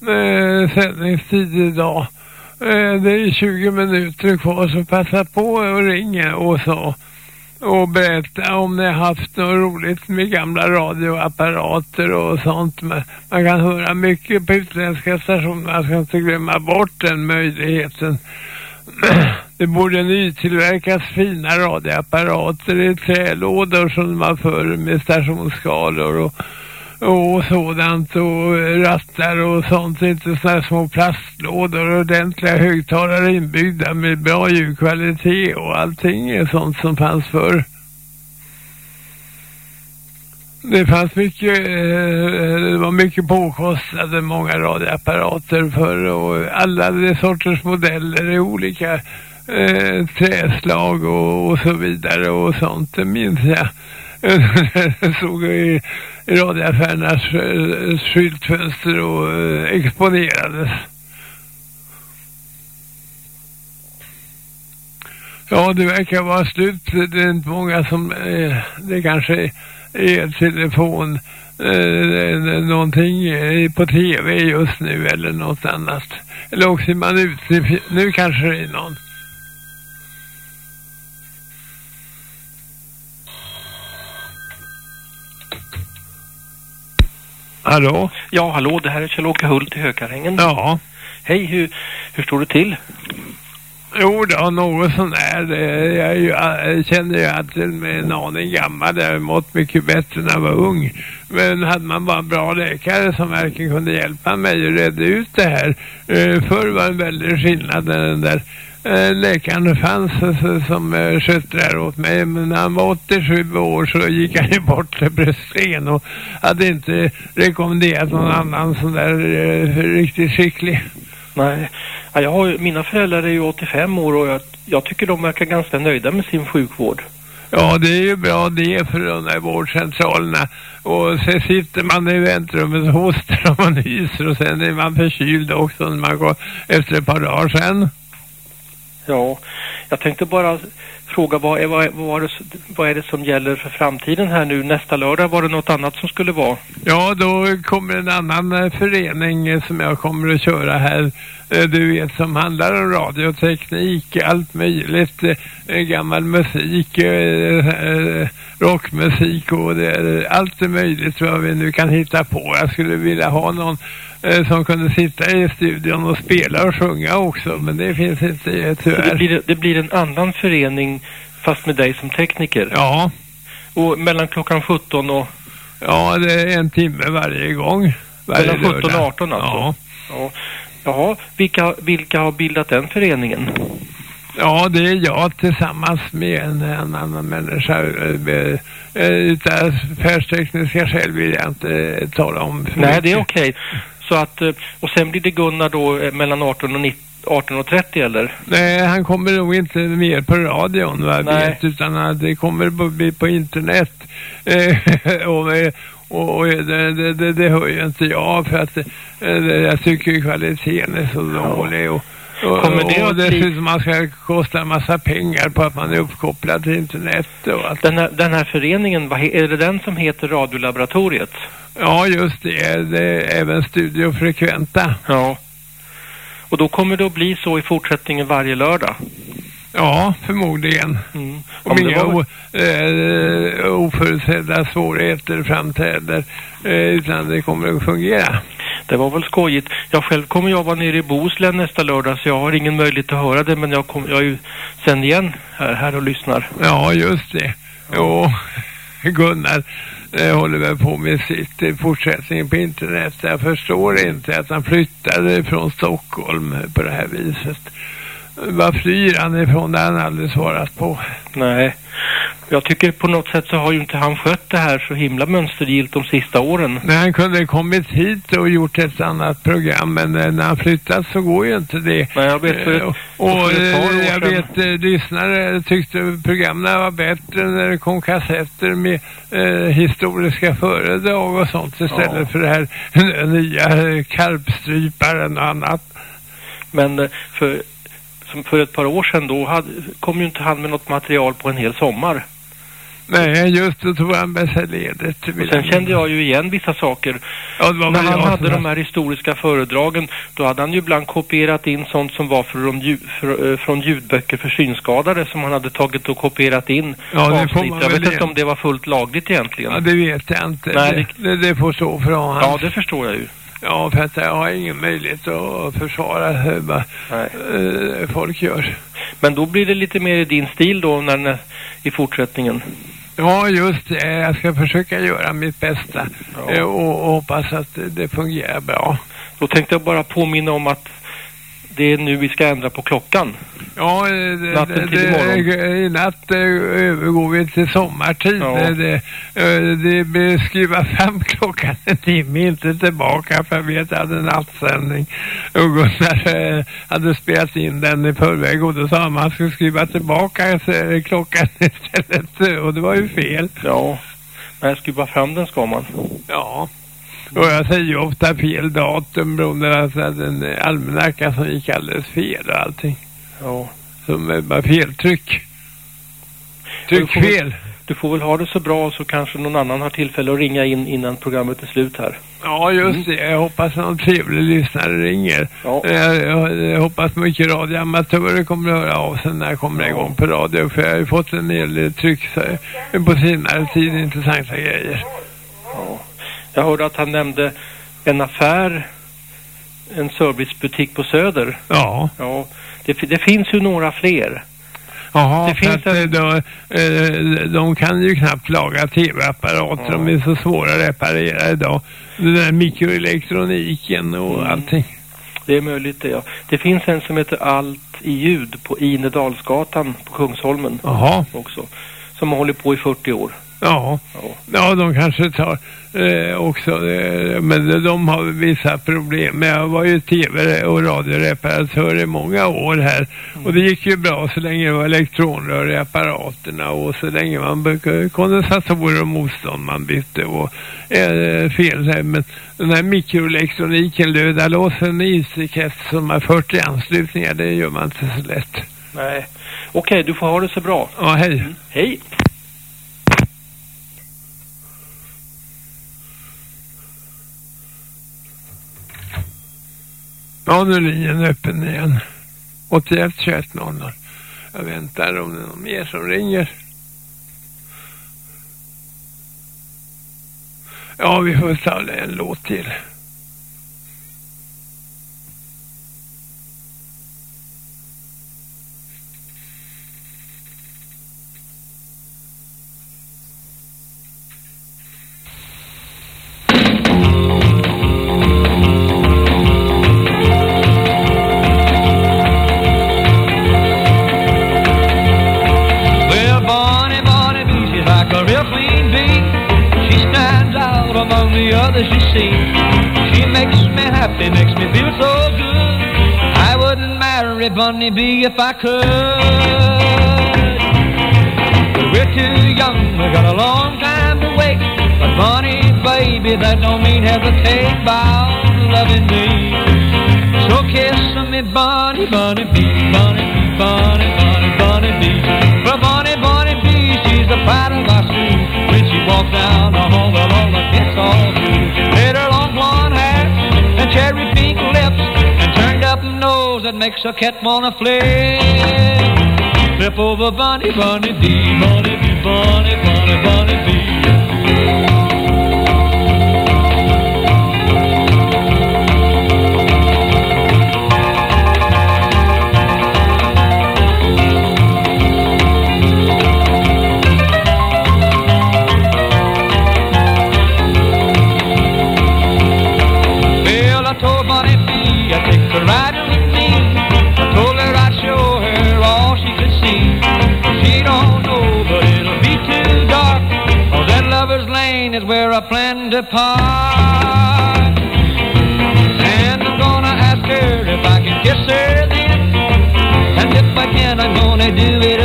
eh, sändningstid idag. Eh, det är 20 minuter kvar så passa på och ringa och så. Och berätta om ni har haft något roligt med gamla radioapparater och sånt. Men man kan höra mycket på utländska stationer. Man ska inte glömma bort den möjligheten. Det borde nytillverkas fina radioapparater i trälådor som man förr med stationsskalor och, och sådant och rattar och sånt. Inte sådana här små plastlådor och ordentliga högtalare inbyggda med bra ljudkvalitet och allting är sånt som fanns förr. Det fanns mycket, eh, det var mycket påkostade, många radioapparater förr och alla de sorters modeller i olika eh, träslag och, och så vidare och sånt, det minns jag. Såg i, i radioaffärernas eh, skyltfönster och eh, exponerades. Ja, det verkar vara slut. Det är inte många som, eh, det kanske är telefon, eh, någonting eh, på tv just nu eller något annat. Eller också är man ute, nu kanske det är någon. Hallå? Ja, hallå, det här är Kjell-Åke Hult i Hökarängen. Ja. Hej, hur, hur står det till? Jo då, något sån där. Det- Jag, ju, jag känner ju att jag är en aning gammal. Jag har mått mycket bättre när jag var ung. Men hade man bara en bra läkare som verkligen kunde hjälpa mig och reda ut det här. Uh, förr var det en väldig skillnad den där eh, läkaren fanns alltså, som uh, skötte det här åt mig. Men när han var 87 år så gick han ju bort till bröstringen och hade inte rekommenderat någon annan sån där eh, riktigt skicklig. Nej, ja, jag har, mina föräldrar är ju 85 år och jag, jag tycker de verkar ganska nöjda med sin sjukvård. Ja, det är ju bra det för de där vårdcentralerna. Och så sitter man i väntrummet och hostar och man nyser och sen är man förkyld också när man går efter ett par dagar sen. Ja, jag tänkte bara fråga vad är, vad, är- vad, är det, vad är det som gäller för framtiden här nu? Nästa lördag var det något annat som skulle vara? Ja, då kommer en annan eh, förening eh, som jag kommer att köra här. Eh, du vet, som handlar om radioteknik, allt möjligt. Gammal musik, rockmusik och det, allt möjligt vad vi nu kan hitta på. Jag skulle vilja ha någon som kunde sitta i studion och spela och sjunga också, men det finns inte eh, Så det, tyvärr. blir, det blir en annan förening fast med dig som tekniker? Ja, Och mellan klockan 17 och... ja, det är en timme varje gång. Varje Mellan 17 och lördag. 18 alltså? Ja. Ja. Jaha, vilka, vilka har bildat den föreningen? Ja, det är jag tillsammans med en, en annan människa. eh, eh, Utav affärstekniska skäl vill jag inte eh, tala om. Nej, det är okej. Så att, eh, och sen blir det Gunnar då eh, mellan 18 och 19, 18 och 30 eller? Nej, han kommer nog inte mer på radion, va, Nej. vet, utan att det kommer bli på internet. Eh, och eh, och, och det, det, det, det hör ju inte jag för att eh, det, jag tycker kvaliteten är så dålig. Och, Kommer det och att bli- dessutom man ska kosta en massa pengar på att man är uppkopplad till internet och allt. Den här, den här föreningen, är det den som heter Radiolaboratoriet? Ja, just det. Det är även studiofrekventa. Ja. Och då kommer det att bli så i fortsättningen varje lördag? Ja, förmodligen. Mm. Om Om det inga var- eh, oförutsedda svårigheter framträder. Eh, utan det kommer att fungera. Det var väl skojigt. Jag själv kommer jag vara nere i Bohuslän nästa lördag så jag har ingen möjlighet att höra det men jag, kom, jag är ju sen igen här, här och lyssnar. Ja, just det. Jo, Gunnar eh, håller väl på med sitt i fortsättning på internet. Jag förstår inte att han flyttade från Stockholm på det här viset. Var flyr han ifrån? Det har han aldrig svarat på. Nej. Jag tycker på något sätt så har ju inte han skött det här så himla mönstergilt de sista åren. När han kunde kommit hit och gjort ett annat program, men eh, när han flyttat så går ju inte det. Nej, jag vet för, Eh, och för eh, jag vet, eh, lyssnare tyckte programmen var bättre när det kom kassetter med eh, historiska föredrag och sånt istället Ja. för det här nya karpstryparen och annat. Men för, som för ett par år sedan då hade, kom ju inte han med något material på en hel sommar. Nej, just då tog han med sig ledigt. Och sen kände jag ju igen vissa saker. Ja, det var När han hade som- de här historiska föredragen, då hade han ju ibland kopierat in sånt som var från, ljud, för, eh, från ljudböcker för synskadade som han hade tagit och kopierat in Ja, det får man Jag vet inte om det var fullt lagligt egentligen. Ja, det vet jag inte. Nej, det, det, det får stå för honom. Ja, det förstår jag ju. Ja, för att jag har ingen möjlighet att försvara hur vad Nej. eh, folk gör. Men då blir det lite mer i din stil då när, i fortsättningen. Ja, just det. Jag ska försöka göra mitt bästa Ja. eh, och, och hoppas att det fungerar bra. Då tänkte jag bara påminna om att det är nu vi ska ändra på klockan. Ja, eh, det, Natten till det, i natt eh, övergår vi till sommartid. Ja. Det, det, eh, det blir skruva fram klockan en timme, inte tillbaka för jag vet jag hade en nattsändning. Och Gunnar eh, hade spelat in den i förväg och då sa han att man skulle skriva tillbaka eh, klockan istället och det var ju fel. Ja, men jag skruvar fram den ska man. Ja. Och jag säger ju ofta fel datum beroende på att den almanacka som gick alldeles fel och allting. Ja. Som är bara feltryck. Tryckfel. Du får väl ha det så bra så kanske någon annan har tillfälle att ringa in innan programmet är slut här. Ja, just det. Jag hoppas någon trevlig lyssnare ringer. Ja. Jag, jag, jag hoppas mycket radioamatörer kommer att höra av sig när jag kommer igång på radio. För jag har ju fått en hel del tryck på senare tid, intressanta grejer. Ja. Jag hörde att han nämnde en affär, en servicebutik på Söder. Ja. Ja, det, det finns ju några fler. Jaha, Det för finns att eh, då, eh, de kan ju knappt laga tv-apparater. Ja. De är så svåra att reparera idag. Den där mikroelektroniken och Mm. allting. Det är möjligt det, ja. Det finns en som heter Allt i ljud på Inedalsgatan på Kungsholmen Jaha, också. Som har hållit på i 40 år. Ja. Ja. De kanske tar eh, också, eh, men de har vissa problem. Men jag var ju tv- och radioreparatör i många år här. Och det gick ju bra så länge det var elektronrör i apparaterna och så länge man kondensatorer och motstånd man bytte och eh, fel. där. Men den här mikroelektroniken, löda låsen i IC-krets som har 40 anslutningar, det gör man inte så lätt. Nej. Okej, du får ha det så bra. Ja, hej. Hej! Ja, nu är linjen öppen igen. 81 21 00. Jag väntar om det är någon mer som ringer. Ja, vi får ta en låt till. The others you see. She makes me happy, makes me feel so good. I wouldn't marry Bonnie B if I could. We're too young, we got a long time to wait. But Bonnie, baby, that don't mean hesitate about loving me. So kiss me, Bonnie, Bonnie B, Bonnie B, Bonnie, Bonnie, Bonnie B. Well, Bonnie, Bonnie B, she's the pride of. Walks down the hall with all the against all you. Had her long blonde hair and cherry pink lips and turned up nose that makes a cat wanna flip. Flip over bunny, bunny, dee, bunny, dee, bunny, bunny, bunny, dee. I plan. And I'm gonna ask her if I can kiss her then. And if I can, I'm gonna do it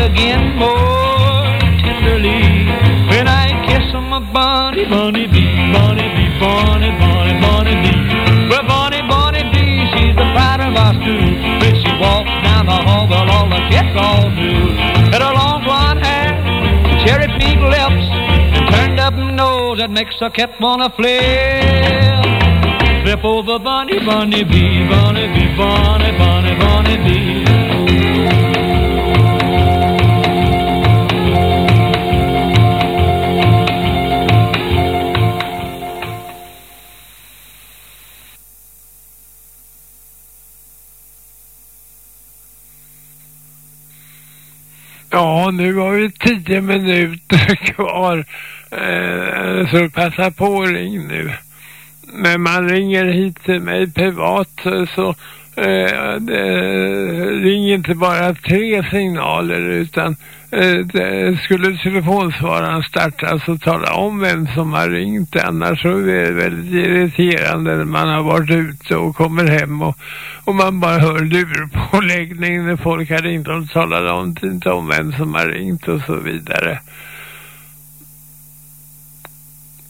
that makes a cat wanna flare. Flip over bunny, bunny bee, bunny bee, bunny, bunny, bunny bee. Ja, nu har vi tio minuter kvar. Eh, så passa på och ring nu. Men man ringer hit till mig privat så eh, det, ring inte bara tre signaler utan eh, det, skulle telefonsvararen starta så tala om vem som har ringt annars så är det väldigt irriterande när man har varit ute och kommer hem och, och man bara hör lurpåläggning när folk har ringt och talar om, inte om vem som har ringt och så vidare.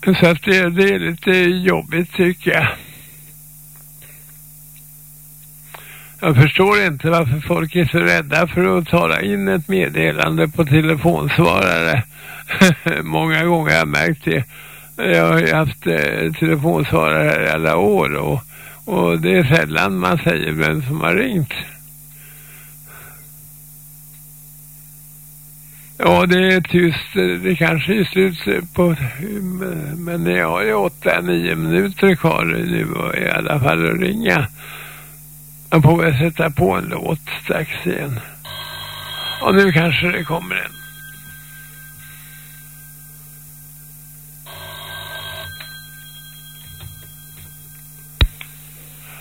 Så att det, det är lite jobbigt tycker jag. Jag förstår inte varför folk är så rädda för att tala in ett meddelande på telefonsvarare. Många gånger har jag märkt det. Jag har ju haft eh, telefonsvarare här i alla år och, och det är sällan man säger vem som har ringt. Ja, det är tyst. Det kanske är slut på... Men jag har ju åtta, nio minuter kvar nu i alla fall att ringa. Jag får väl sätta på en låt strax igen. Och nu kanske det kommer en.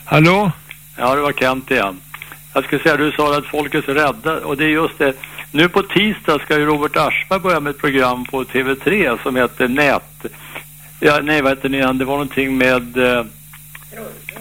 Hallå? Ja, det var Kent igen. Jag skulle säga, du sa att folk är så rädda och det är just det. Nu på tisdag ska ju Robert Aschberg börja med ett program på TV3 som heter Nät... Ja, nej, vad heter det igen? Det var någonting med... Eh,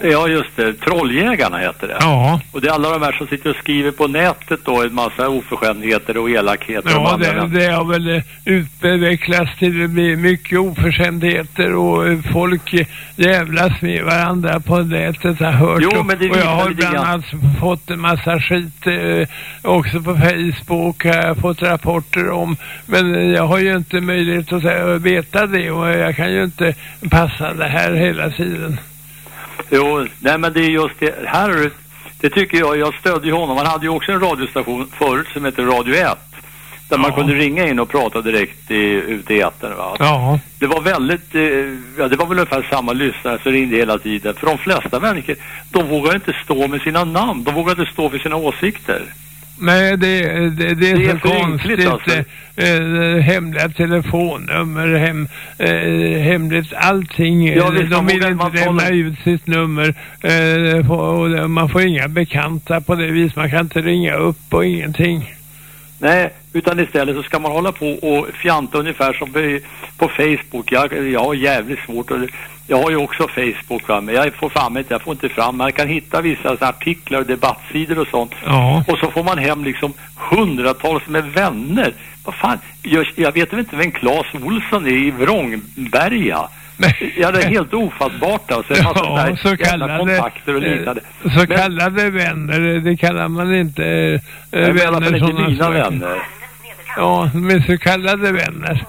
ja, just det. Trolljägarna heter det. Ja. Och det är alla de här som sitter och skriver på nätet då en massa oförskämdheter och elakheter. Ja, det, det har väl eh, utvecklats till det blir mycket oförskämdheter och eh, folk jävlas med varandra på nätet har hört. Jo, och, men det och jag har bland annat fått en massa skit eh, också på Facebook har jag fått rapporter om. Men jag har ju inte möjlighet att säga, veta det och jag kan ju inte passa det här hela tiden. Jo, nej men det är just det. Här är det, det tycker jag, jag stödde ju honom. Han hade ju också en radiostation förut som heter Radio 1. Där man Ja. kunde ringa in och prata direkt i, ute i etern va. Ja. Det var väldigt, eh, ja det var väl ungefär samma lyssnare som ringde hela tiden. För de flesta människor, de vågar inte stå med sina namn. De vågar inte stå för sina åsikter. Nej, det, det, det är Det är så konstigt. alltså. eh, eh, hemliga telefonnummer, hem, eh, hemligt allting. Ja, visst, De vill inte lämna ut sitt nummer. Eh, på, och man får inga bekanta på det vis. Man kan inte ringa upp och ingenting. Nej, utan istället så ska man hålla på och fjanta ungefär som på, på Facebook. Jag, jag har jävligt svårt att... Jag har ju också Facebook va, men jag får fram inte, jag får inte fram. Man kan hitta vissa artiklar och debattsidor och sånt. Ja. Och så får man hem liksom hundratals med vänner. Vad fan, jag, jag vet väl inte vem Claes Olsson är i Vrångberga. Ja, det är helt ofattbart alltså. Ja, där så kallade, kontakter och liknande. eh, så Men- kallade vänner, det kallar man inte eh, Nej, alla fall vänner inte sådana mina saker. vänner. Ja, är så kallade vänner.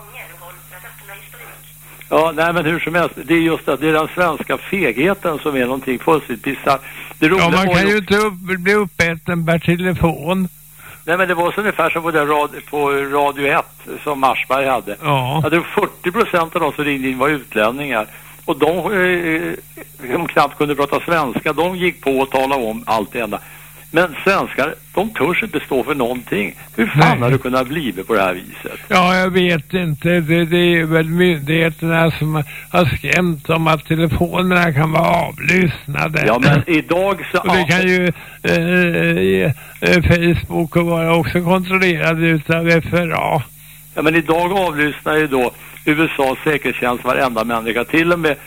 Ja, nej men hur som helst, det är just att det är den svenska fegheten som är någonting fullständigt bisarrt. Ja, man kan ju, inte upp, bli uppäten per telefon. nej men det var så ungefär som på, den rad, på Radio 1 som Aschberg hade. Ja. Var 40 procent av de som ringde in var utlänningar. Och de eh, som knappt kunde prata svenska, de gick på och talade om allt det enda. Men svenskar, de törs inte stå för någonting. Hur fan Nej. har det kunnat bli på det här viset? Ja, jag vet inte. Det, det är väl myndigheterna som har skrämt om att telefonerna kan vara avlyssnade. Ja, men idag så... Och det kan ju eh, eh, Facebook och vara också kontrollerade utav FRA. Ja, men idag avlyssnar ju då USAs säkerhetstjänst varenda människa. Till och med eh,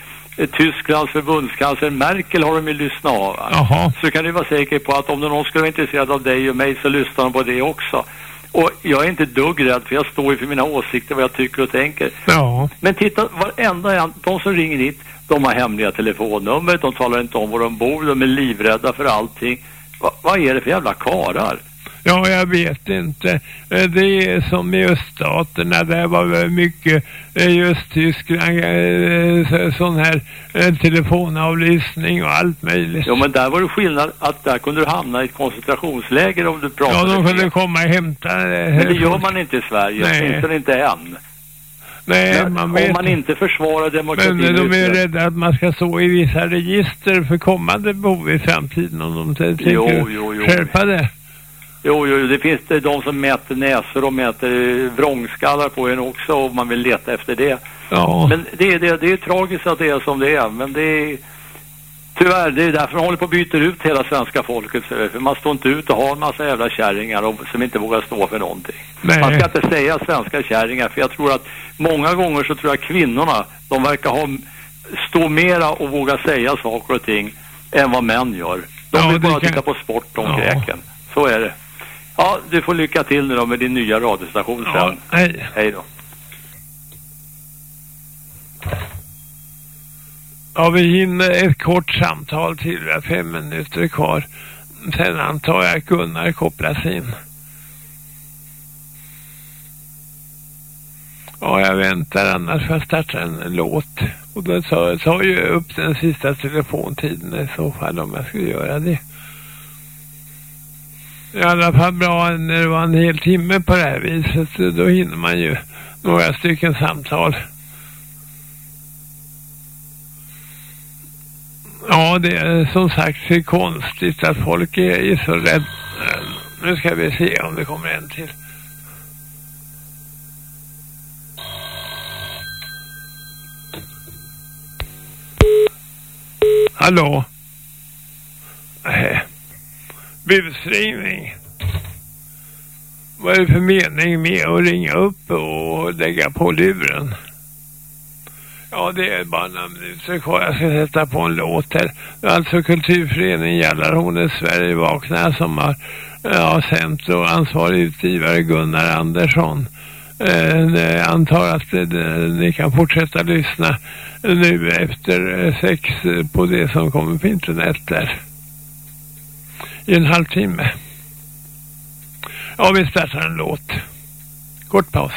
Tysklands förbundskansler Merkel har de ju lyssnat av. Jaha. Så kan du vara säker på att om någon skulle vara intresserad av dig och mig så lyssnar de på det också. Och jag är inte dugg rädd för jag står ju för mina åsikter, vad jag tycker och tänker. Ja. Men titta, varenda en, de som ringer hit, de har hemliga telefonnummer, de talar inte om var de bor, de är livrädda för allting. Va, vad är det för jävla karar? Ja, jag vet inte. Eh, Det är som i öststaterna, där var mycket eh, i Östtyskland, eh, så- sån här telefonavlyssning och allt möjligt. Jo, men där var det skillnad att där kunde du hamna i ett koncentrationsläger om du Ja, pratade de kunde fel. komma och hämta... Men det gör man inte i Sverige, åtminstone inte än. Nej, Men man om vet man inte försvarar demokratin... Men de är rädda att man ska stå i vissa register för kommande behov i framtiden om de tänker Jo, jo, jo. skärpa det. Jo, jo, det finns det de som mäter näsor och mäter vrångskallar på en också om man vill leta efter det. Ja. Men det, är- det, det är tragiskt att det är som det är, men det är tyvärr, det är därför man håller på att byta ut hela svenska folket. För man står inte ut och har en massa jävla kärringar och, som inte vågar stå för någonting. Nej. Man ska inte säga svenska kärringar, för jag tror att många gånger så tror jag kvinnorna, de verkar ha, stå mera och våga säga saker och ting än vad män gör. De Ja, vill bara kan- titta på sport, de Ja. kräken. Så är det. Ja, du får lycka till nu då med din nya radiostation sen. Ja, nej. Hej då. Ja, vi hinner ett kort samtal till. Vi har fem minuter kvar. Sen antar jag att Gunnar kopplas in. Ja, jag väntar annars får jag starta en låt. Och då tar ju upp den sista telefontiden i så fall om jag skulle göra det. I alla fall bra när det eh, var en hel timme på det här viset. Då hinner man ju några stycken samtal. Ja, det är eh, som sagt så konstigt att folk är, så rädda. Nu ska vi se om det kommer en till. Hallå? Nej. Busringning. Vad är det för mening med att ringa upp och lägga på luren? Ja, det är bara några minuter kvar. Jag ska sätta på en låt här. Det är alltså kulturföreningen Jallarhornet Sverige vakna som har eh, ja, sänt och ansvarig utgivare Gunnar Andersson. Eh, jag antar att eh, ni kan fortsätta lyssna nu efter sex på det som kommer på internet där. I en halvtimme. Ja, vi startar en låt. Kort paus.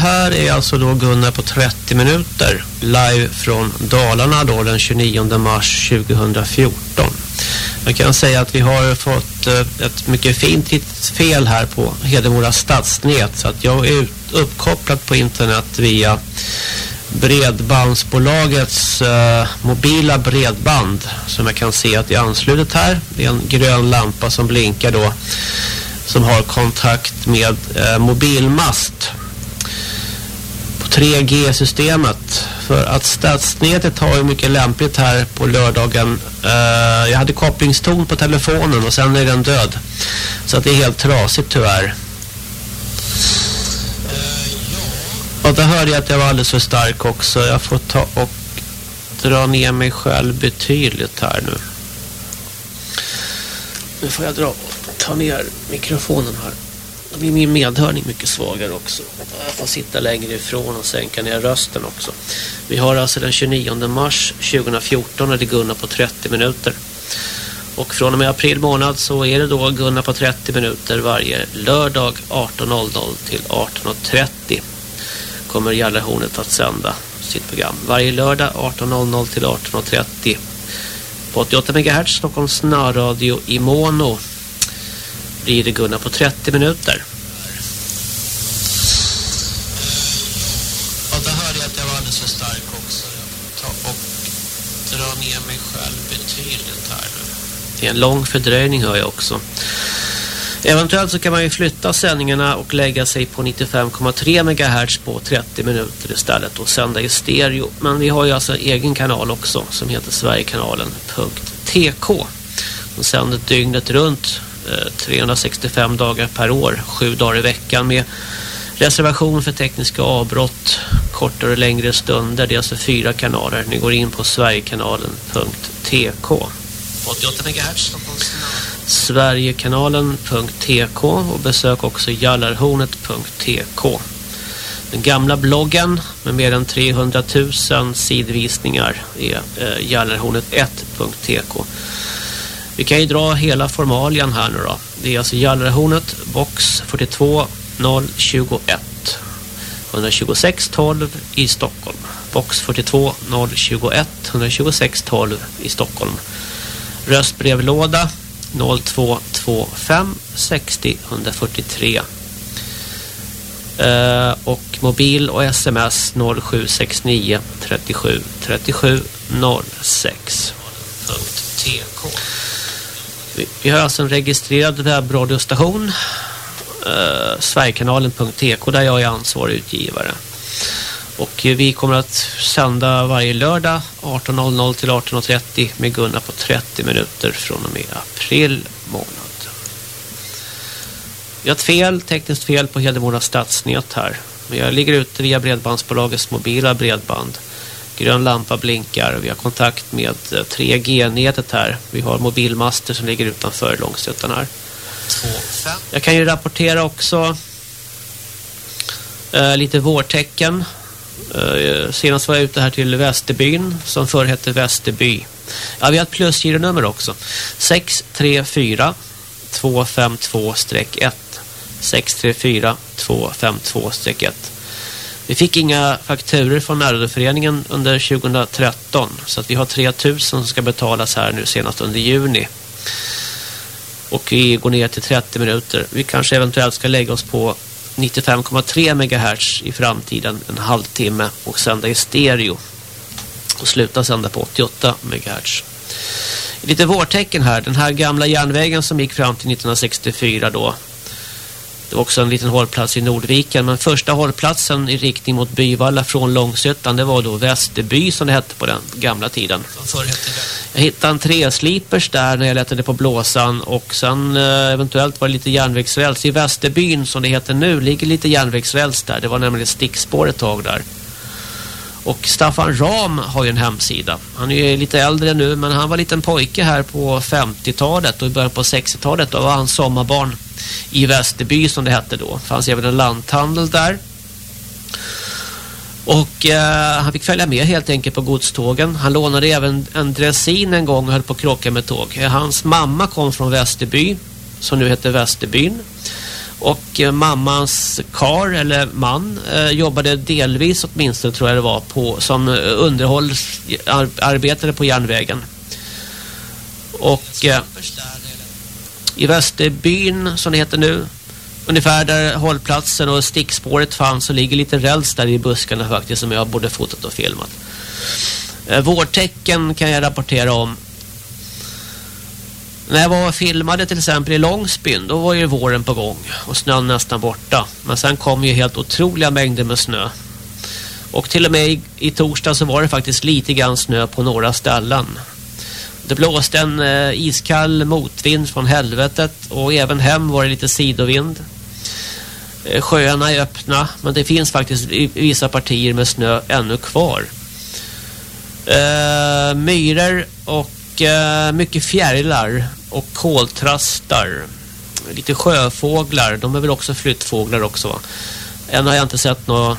Här är alltså då Gunnar på 30 minuter live från Dalarna då den 29 mars 2014. Jag kan säga att vi har fått eh, ett mycket fint litet fel här på Hedemora stadsnät så att jag är uppkopplad på internet via Bredbandsbolagets eh, mobila bredband som jag kan se att det är anslutet här. Det är en grön lampa som blinkar då som har kontakt med eh, mobilmast 3G-systemet. För att stadsnätet har ju mycket lämpligt här på lördagen. Uh, jag hade kopplingston på telefonen och sen är den död. Så att det är helt trasigt tyvärr. Eh, och då hörde jag att jag var alldeles för stark också. Jag får ta och dra ner mig själv betydligt här nu. Nu får jag dra ta ner mikrofonen här. Då blir min medhörning mycket svagare också. Jag får sitta längre ifrån och sänka ner rösten också. Vi har alltså den 29 mars 2014 och det är Gunnar på 30 minuter. Och från och med april månad så är det då Gunnar på 30 minuter varje lördag 18.00 till 18.30 kommer Jallarhornet att sända sitt program. Varje lördag 18.00 till 18.30 på 88 MHz Stockholms närradio i mono blir det Gunnar på 30 minuter. Och då hörde jag att jag var alldeles för stark också. Ta och dra ner mig själv betydligt här nu. Det är en lång fördröjning hör jag också. Eventuellt så kan man ju flytta sändningarna och lägga sig på 95,3 MHz på 30 minuter istället och sända i stereo. Men vi har ju alltså en egen kanal också som heter Sverigekanalen.tk. som sänder dygnet runt 365 dagar per år, sju dagar i veckan med reservation för tekniska avbrott, kortare och längre stunder. Det är alltså fyra kanaler. Ni går in på sverigekanalen.tk 88 MHz Sverigekanalen.tk och besök också jallarhornet.tk Den gamla bloggen med mer än 300 000 sidvisningar är eh, gallerhornet1.tk. Vi kan ju dra hela formalian här nu då. Det är alltså Gallerhornet box 42 021 126 12 i Stockholm. Box 42 021 126 12 i Stockholm. Röstbrevlåda 0225 60 143. Uh, och mobil och sms 0769 37 37 06. Vi, vi har alltså en registrerad webbradiostation eh, Sverigekanalen.tk där jag är ansvarig utgivare. Och eh, vi kommer att sända varje lördag 18.00 till 18.30 med Gunnar på 30 minuter från och med april månad. Vi har ett fel, tekniskt fel på Hedemora stadsnät här. Men jag ligger ute via Bredbandsbolagets mobila bredband. Grön lampa blinkar. Vi har kontakt med 3G-nätet här. Vi har mobilmaster som ligger utanför långstötan här. Jag kan ju rapportera också eh, lite vårtecken. Eh, senast var jag ute här till Västerbyn som förr hette Västerby. Ja, vi har ett plusgironummer också. 634 252-1 634 252-1 vi fick inga fakturer från närrådeföreningen under 2013 så att vi har 3000 som ska betalas här nu senast under juni. Och vi går ner till 30 minuter. Vi kanske eventuellt ska lägga oss på 95,3 MHz i framtiden en halvtimme och sända i stereo. Och sluta sända på 88 MHz. Lite vårtecken här. Den här gamla järnvägen som gick fram till 1964 då. Det var också en liten hållplats i Nordviken. Men första hållplatsen i riktning mot Byvalla från Långsötan det var då Västerby som det hette på den gamla tiden. Jag hittade en treslipers där när jag letade på blåsan. Och sen eh, eventuellt var det lite järnvägsräls. I Västerbyn som det heter nu ligger lite järnvägsräls där. Det var nämligen stickspår ett tag där. Och Staffan Ram har ju en hemsida. Han är ju lite äldre nu men han var en liten pojke här på 50-talet och i början på 60-talet. Då var han sommarbarn i Västerby som det hette då. Det fanns även en lanthandel där. Och eh, han fick följa med helt enkelt på godstågen. Han lånade även en dressin en gång och höll på att krocka med tåg. Eh, hans mamma kom från Västerby som nu heter Västerbyn. Och eh, mammans kar eller man eh, jobbade delvis åtminstone tror jag det var på som eh, underhållsarbetare på järnvägen. Och eh, i Västerbyn som det heter nu ungefär där hållplatsen och stickspåret fanns så ligger lite räls där i buskarna faktiskt som jag både fotat och filmat. Eh, vårtecken kan jag rapportera om när jag var och filmade till exempel i Långsbyn då var ju våren på gång och snön nästan borta. Men sen kom ju helt otroliga mängder med snö. Och till och med i, i torsdag så var det faktiskt lite grann snö på några ställen. Det blåste en eh, iskall motvind från helvetet och även hem var det lite sidovind. Eh, sjöarna är öppna men det finns faktiskt i, vissa partier med snö ännu kvar. Eh, myror och eh, mycket fjärilar och koltrastar. Lite sjöfåglar, de är väl också flyttfåglar också va? Än har jag inte sett något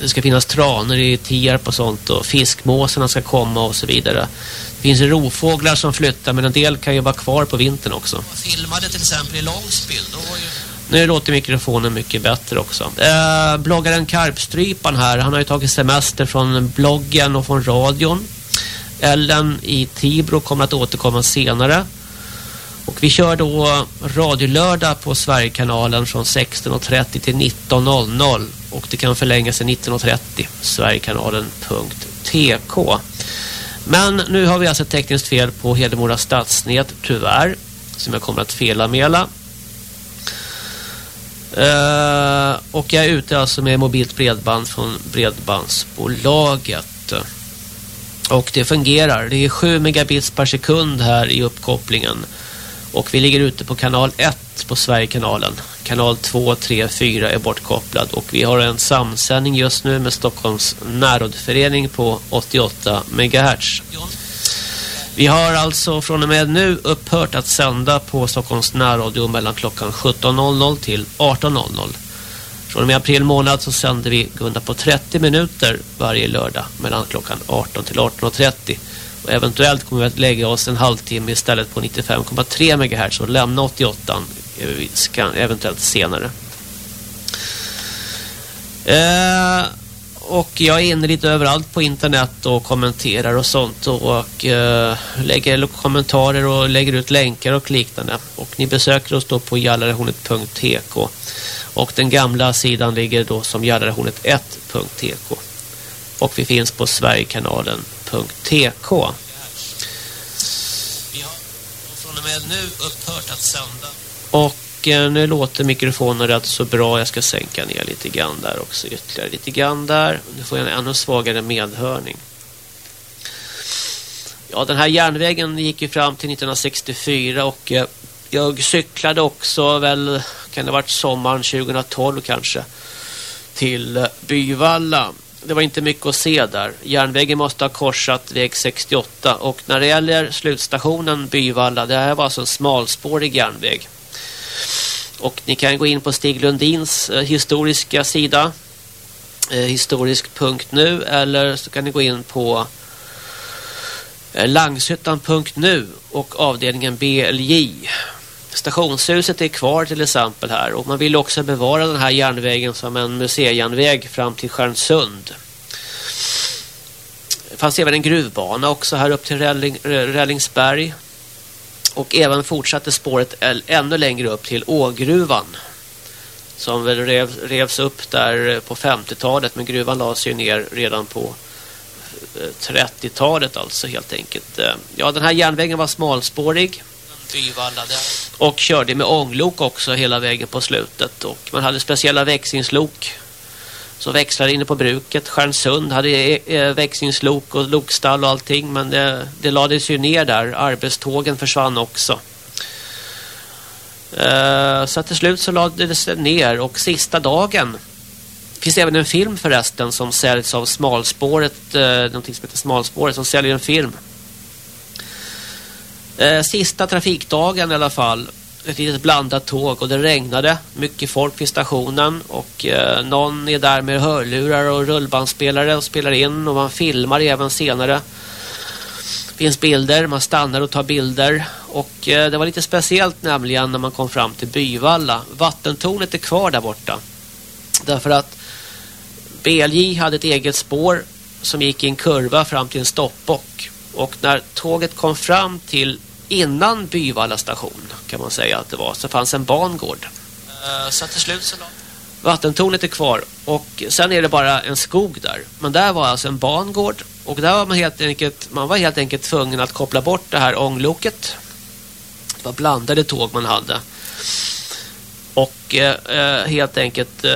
det ska finnas tranor i Tierp och sånt och fiskmåsarna ska komma och så vidare. Det finns rovfåglar som flyttar men en del kan ju vara kvar på vintern också. Jag filmade till exempel i Långsbyld. Nu låter mikrofonen mycket bättre också. Eh, bloggaren Karpstrypan här, han har ju tagit semester från bloggen och från radion. Ellen i Tibro kommer att återkomma senare. Och vi kör då radiolördag på Sverigekanalen från 16.30 till 19.00 och det kan förlängas till 19.30 sverigekanalen.tk Men nu har vi alltså ett tekniskt fel på Hedemora stadsnät tyvärr som jag kommer att felanmäla. Uh, och jag är ute alltså med mobilt bredband från Bredbandsbolaget. Och det fungerar. Det är 7 megabits per sekund här i uppkopplingen. Och vi ligger ute på kanal 1 på Sverigekanalen. Kanal 2, 3, 4 är bortkopplad. Och vi har en samsändning just nu med Stockholms närrådförening på 88 MHz. Vi har alltså från och med nu upphört att sända på Stockholms närradio mellan klockan 17.00 till 18.00. Från och med april månad så sänder vi Gunda på 30 minuter varje lördag mellan klockan 18 till 18.30. Och eventuellt kommer vi att lägga oss en halvtimme istället på 95,3 MHz och lämna 88 eh, eventuellt senare. Eh, och jag är inne lite överallt på internet och kommenterar och sånt och eh, lägger kommentarer och lägger ut länkar och liknande. Och ni besöker oss då på jallarehornet.tk och den gamla sidan ligger då som jallarehornet1.tk och vi finns på sverigekanalen.tk Vi har från och med nu upphört att sända. Och Eh, nu låter mikrofonen rätt så bra. Jag ska sänka ner lite grann där också. Ytterligare lite grann där. Nu får jag en ännu svagare medhörning. Ja, den här järnvägen gick ju fram till 1964 och eh, jag cyklade också väl, kan det ha varit sommaren 2012 kanske, till eh, Byvalla. Det var inte mycket att se där. Järnvägen måste ha korsat väg 68 och när det gäller slutstationen Byvalla, det här var alltså en smalspårig järnväg. Och ni kan gå in på Stig Lundins eh, historiska sida eh, historisk.nu eller så kan ni gå in på eh, langshyttan.nu och avdelningen BLJ. Stationshuset är kvar till exempel här och man vill också bevara den här järnvägen som en museijärnväg fram till Stjärnsund. Det fanns även en gruvbana också här upp till Rälling, Rällingsberg och även fortsatte spåret ännu längre upp till Ågruvan. Som väl rev, revs upp där på 50-talet. Men gruvan lades ju ner redan på 30-talet eh, alltså helt enkelt. Eh, ja, den här järnvägen var smalspårig. Och körde med ånglok också hela vägen på slutet. Och man hade speciella växlingslok så växlade inne på bruket. Stjärnsund hade eh, eh, växlingslok och lokstall och allting. Men det, det lades ju ner där. Arbetstågen försvann också. Uh, så till slut så lades det ner. Och sista dagen finns även en film förresten som säljs av smalspåret. Uh, någonting som heter smalspåret som säljer en film. Uh, sista trafikdagen i alla fall ett litet blandat tåg och det regnade. Mycket folk vid stationen och eh, någon är där med hörlurar och rullbandspelare och spelar in och man filmar även senare. Det finns bilder, man stannar och tar bilder och eh, det var lite speciellt nämligen när man kom fram till Byvalla. Vattentornet är kvar där borta. Därför att BLJ hade ett eget spår som gick i en kurva fram till en stoppbock. Och när tåget kom fram till innan Byvalla station kan man säga att det var så fanns en bangård. Uh, så till slut så Vattentornet är kvar och sen är det bara en skog där. Men där var alltså en bangård och där var man helt enkelt man var helt enkelt tvungen att koppla bort det här ångloket. Det var blandade tåg man hade. Och eh, helt enkelt eh,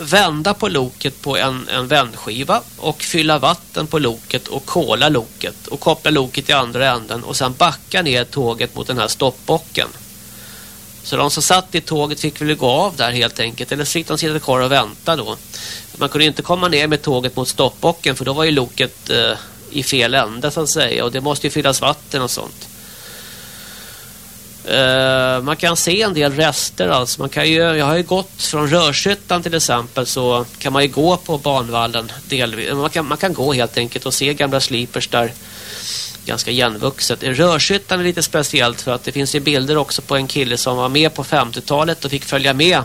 vända på loket på en, en vändskiva och fylla vatten på loket och kola loket och koppla loket i andra änden och sen backa ner tåget mot den här stoppbocken. Så de som satt i tåget fick väl gå av där helt enkelt eller så fick de sitta kvar och vänta då. Man kunde inte komma ner med tåget mot stoppbocken för då var ju loket eh, i fel ände så att säga och det måste ju fyllas vatten och sånt. Uh, man kan se en del rester alltså. Man kan ju, jag har ju gått från Rörshyttan till exempel så kan man ju gå på banvallen delvis. Eh, man kan, man kan gå helt enkelt och se gamla slipers där ganska igenvuxet. Eh, Rörshyttan är lite speciellt för att det finns ju bilder också på en kille som var med på 50-talet och fick följa med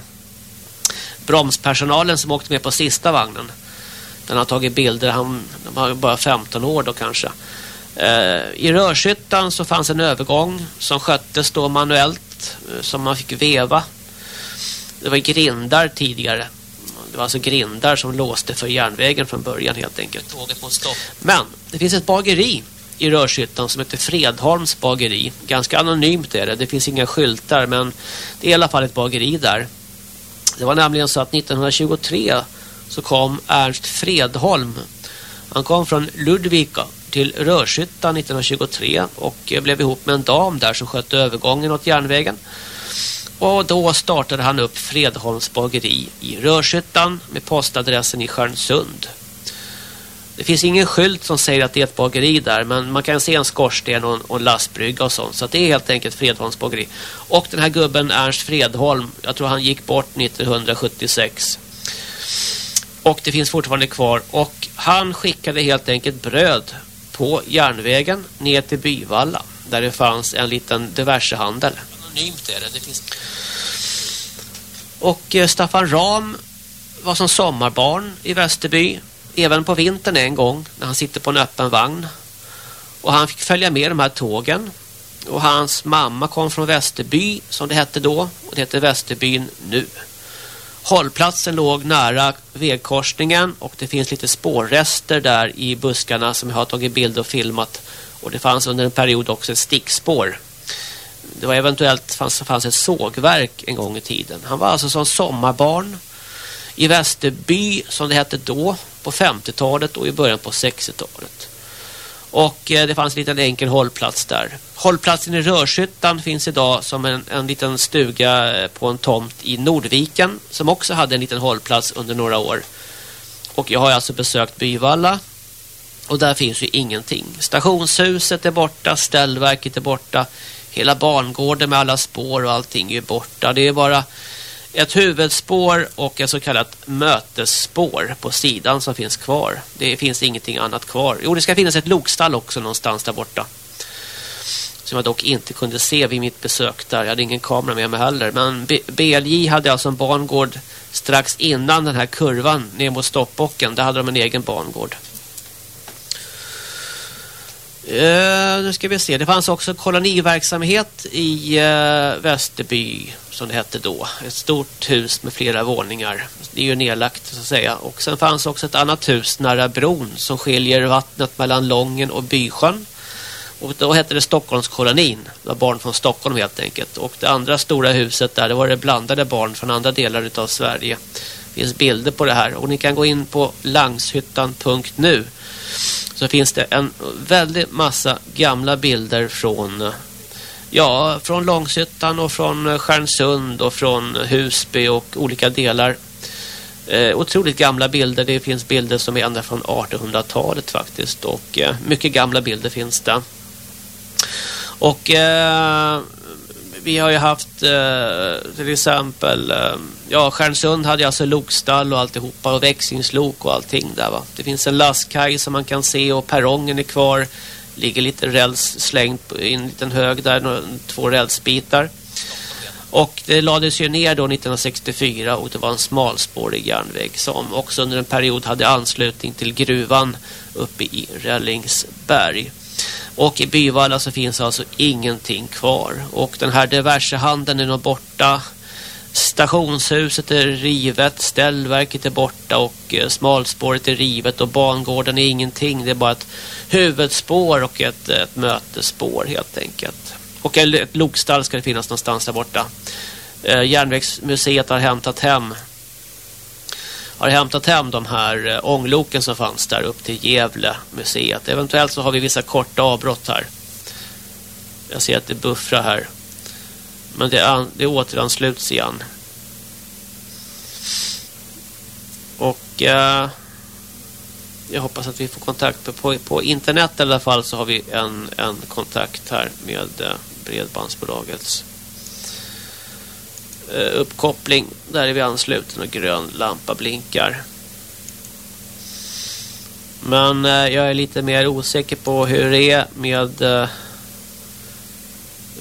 bromspersonalen som åkte med på sista vagnen. Den har tagit bilder, han var bara 15 år då kanske. Eh, I Rörshyttan så fanns en övergång som sköttes då manuellt eh, som man fick veva. Det var grindar tidigare. Det var alltså grindar som låste för järnvägen från början helt enkelt. Tåget mot stopp. Men det finns ett bageri i Rörshyttan som heter Fredholms bageri. Ganska anonymt är det. Det finns inga skyltar men det är i alla fall ett bageri där. Det var nämligen så att 1923 så kom Ernst Fredholm. Han kom från Ludvika till Rörshyttan 1923 och blev ihop med en dam där som skötte övergången åt järnvägen. Och då startade han upp Fredholms bageri i Rörshyttan med postadressen i Stjärnsund. Det finns ingen skylt som säger att det är ett bageri där. Men man kan se en skorsten och en, och en lastbrygga och sånt. Så det är helt enkelt Fredholms bageri. Och den här gubben Ernst Fredholm. Jag tror han gick bort 1976. Och det finns fortfarande kvar. Och han skickade helt enkelt bröd på järnvägen ner till Byvalla. Där det fanns en liten diversehandel. Anonymt är det. det finns... Och eh, Staffan Ram var som sommarbarn i Västerby. Även på vintern en gång när han sitter på en öppen vagn. Och han fick följa med de här tågen. Och hans mamma kom från Västerby som det hette då. Och det heter Västerbyn nu. Hållplatsen låg nära vägkorsningen och det finns lite spårrester där i buskarna som jag har tagit bild och filmat. Och det fanns under en period också ett stickspår. Det var eventuellt fanns, fanns ett sågverk en gång i tiden. Han var alltså som sommarbarn i Västerby som det hette då på 50-talet och i början på 60-talet. Och eh, det fanns en liten enkel hållplats där. Hållplatsen i Rörshyttan finns idag som en, en liten stuga eh, på en tomt i Nordviken som också hade en liten hållplats under några år. Och jag har alltså besökt Byvalla och där finns ju ingenting. Stationshuset är borta, ställverket är borta, hela barngården med alla spår och allting är borta. Det är bara ett huvudspår och ett så kallat mötesspår på sidan som finns kvar. Det finns ingenting annat kvar. Jo, det ska finnas ett lokstall också någonstans där borta. Som jag dock inte kunde se vid mitt besök där. Jag hade ingen kamera med mig heller. Men BLJ hade alltså en barngård strax innan den här kurvan ner mot Stoppbocken. Där hade de en egen barngård. Uh, nu ska vi se. Det fanns också koloniverksamhet i uh, Västerby som det hette då. Ett stort hus med flera våningar. Det är ju nedlagt så att säga. Och sen fanns också ett annat hus nära bron som skiljer vattnet mellan Lången och Bysjön. Och då hette det Stockholmskolonin. Det var barn från Stockholm helt enkelt. Och det andra stora huset där, det var det blandade barn från andra delar av Sverige. Det finns bilder på det här. Och ni kan gå in på langshyttan.nu så finns det en väldigt massa gamla bilder från ja, från Långshyttan och från Stjärnsund och från Husby och olika delar. Eh, otroligt gamla bilder. Det finns bilder som är ända från 1800-talet faktiskt och eh, mycket gamla bilder finns det. Och eh, vi har ju haft eh, till exempel eh, ja, Stjärnsund hade alltså lokstall och alltihopa och växlingslok och allting där va. Det finns en lastkaj som man kan se och perrongen är kvar. Ligger lite räls slängt i en liten hög där, två rälsbitar. Och det lades ju ner då 1964 och det var en smalspårig järnväg som också under en period hade anslutning till gruvan uppe i Rällingsberg. Och i Byvalla så finns alltså ingenting kvar. Och den här diversehandeln är nog borta. Stationshuset är rivet, ställverket är borta och eh, smalspåret är rivet och bangården är ingenting. Det är bara ett huvudspår och ett, eh, ett mötesspår helt enkelt. Och ett lokstall ska det finnas någonstans där borta. Eh, Järnvägsmuseet har hämtat hem har hämtat hem de här eh, ångloken som fanns där upp till Gävle museet. Eventuellt så har vi vissa korta avbrott här. Jag ser att det buffrar här. Men det, an, det återansluts igen. Och eh, jag hoppas att vi får kontakt på, på internet i alla fall så har vi en, en kontakt här med eh, Bredbandsbolagets Eh, uppkoppling. Där är vi ansluten och grön lampa blinkar. Men eh, jag är lite mer osäker på hur det är med eh,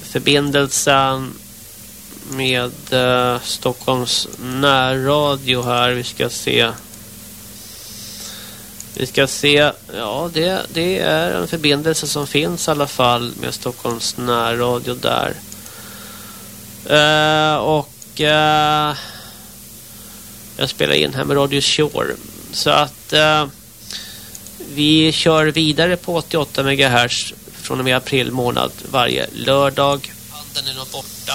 förbindelsen med Stockholms närradio här. Vi ska se. Vi ska se. Ja, det, det är en förbindelse som finns i alla fall med Stockholms närradio där. Uh, och uh, jag spelar in här med Radio Shore. Så att uh, vi kör vidare på 88 MHz från och med april månad varje lördag. Handen är nog borta.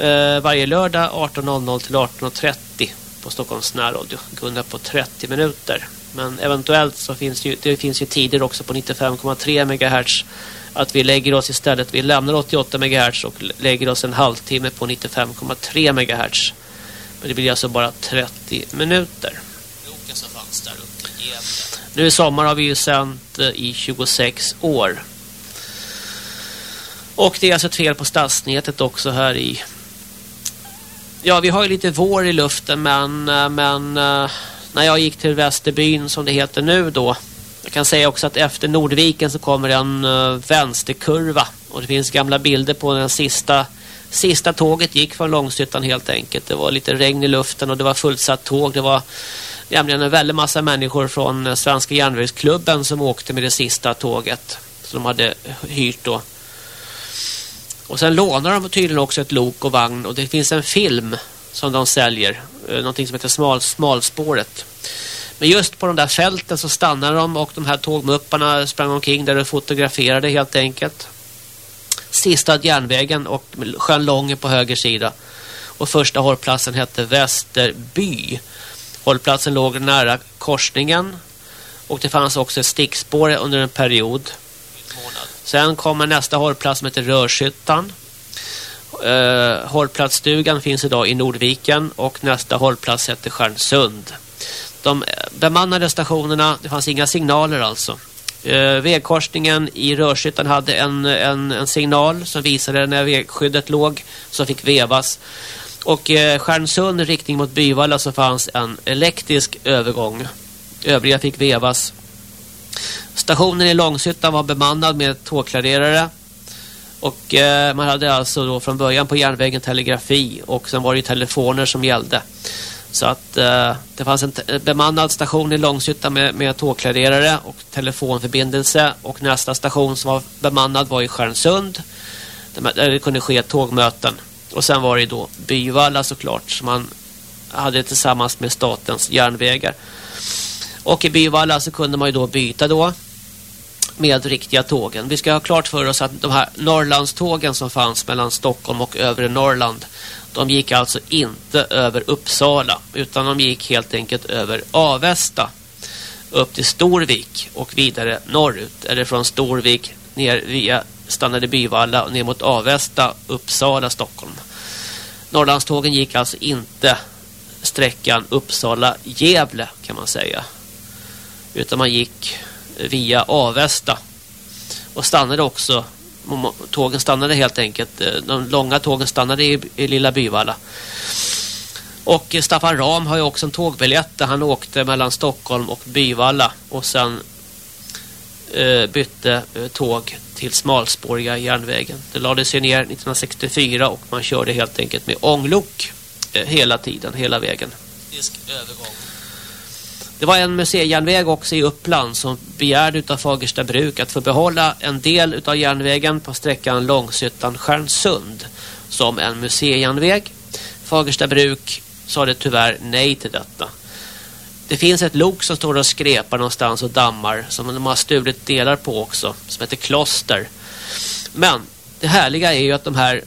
Uh, varje lördag 18.00 till 18.30 på Stockholms närradio. Gunnar på 30 minuter. Men eventuellt så finns det ju, det finns ju tider också på 95,3 MHz att vi lägger oss istället, vi lämnar 88 MHz och lägger oss en halvtimme på 95,3 MHz. Men det blir alltså bara 30 minuter. Nu i sommar har vi ju sänt eh, i 26 år. Och det är alltså ett fel på stadsnätet också här i... Ja, vi har ju lite vår i luften men, eh, men eh, när jag gick till Västerbyn som det heter nu då. Jag kan säga också att efter Nordviken så kommer en eh, vänsterkurva. Och det finns gamla bilder på den sista Sista tåget gick från Långshyttan helt enkelt. Det var lite regn i luften och det var fullsatt tåg. Det var nämligen en väldig massa människor från eh, Svenska järnvägsklubben som åkte med det sista tåget. Som de hade hyrt då. Och sen lånar de tydligen också ett lok och vagn. Och det finns en film som de säljer. Eh, någonting som heter smal, Smalspåret. Men just på de där fälten så stannade de och de här tågmupparna sprang omkring där och fotograferade helt enkelt. Sista järnvägen och sjön Långe på höger sida. Och första hållplatsen hette Västerby. Hållplatsen låg nära korsningen. Och det fanns också ett stickspår under en period. Sen kommer nästa hållplats som heter Rörshyttan. Uh, hållplatsstugan finns idag i Nordviken och nästa hållplats heter Stjärnsund. De bemannade stationerna, det fanns inga signaler alltså. Eh, vägkorsningen i Rörshyttan hade en, en, en signal som visade när vägskyddet låg som fick vevas. Och eh, Stjärnsund riktning mot Byvalla så fanns en elektrisk övergång. Övriga fick vevas. Stationen i Långshyttan var bemannad med tågklarerare. Och eh, man hade alltså då från början på järnvägen telegrafi och sen var det telefoner som gällde. Så att eh, det fanns en bemannad station i Långshyttan med, med tågklarerare och telefonförbindelse. Och nästa station som var bemannad var i Stjärnsund. Där det kunde ske tågmöten. Och sen var det då Byvalla såklart som man hade tillsammans med statens järnvägar. Och i Byvalla så kunde man ju då byta då med riktiga tågen. Vi ska ha klart för oss att de här Norrlandstågen som fanns mellan Stockholm och övre Norrland de gick alltså inte över Uppsala utan de gick helt enkelt över Avesta upp till Storvik och vidare norrut eller från Storvik ner via stannade Byvalla och ner mot Avesta, Uppsala, Stockholm. Norrlandstågen gick alltså inte sträckan Uppsala-Gävle kan man säga. Utan man gick via Avesta. Och stannade också. Tågen stannade helt enkelt. Eh, de långa tågen stannade i, i Lilla Byvalla. Och Staffan Ram har ju också en tågbiljett där han åkte mellan Stockholm och Byvalla. Och sen eh, bytte eh, tåg till smalspåriga järnvägen. Det lades ju ner 1964 och man körde helt enkelt med ånglok eh, hela tiden, hela vägen. Det var en museijärnväg också i Uppland som begärde utav Fagersta bruk att få behålla en del utav järnvägen på sträckan Långshyttan-Stjärnsund som en museijärnväg. Fagersta bruk sa det tyvärr nej till detta. Det finns ett lok som står och skrepar någonstans och dammar som de har stulit delar på också som heter Kloster. Men det härliga är ju att de här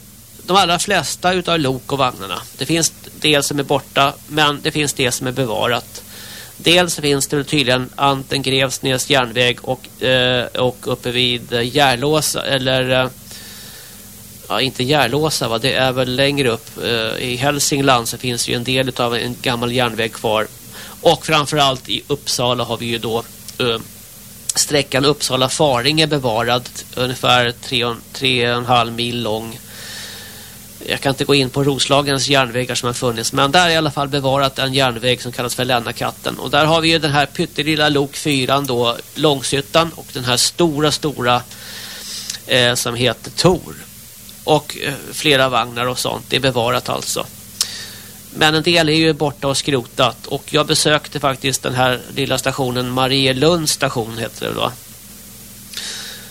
de allra flesta utav lok och vagnarna det finns del som är borta men det finns det som är bevarat. Dels finns det tydligen Anten Grevsnäs järnväg och, eh, och uppe vid Järlåsa eller eh, ja, inte Järlåsa va, det är väl längre upp eh, i Hälsingland så finns ju en del av en gammal järnväg kvar och framförallt i Uppsala har vi ju då eh, sträckan Uppsala-Faringe bevarad. Ungefär 3,5 mil lång. Jag kan inte gå in på Roslagens järnvägar som har funnits. Men där är i alla fall bevarat en järnväg som kallas för Lännakatten. Och där har vi ju den här pyttelilla lok 4 då, Långshyttan. Och den här stora, stora eh, som heter Tor. Och eh, flera vagnar och sånt. Det är bevarat alltså. Men en del är ju borta och skrotat. Och jag besökte faktiskt den här lilla stationen Marielunds station heter det då.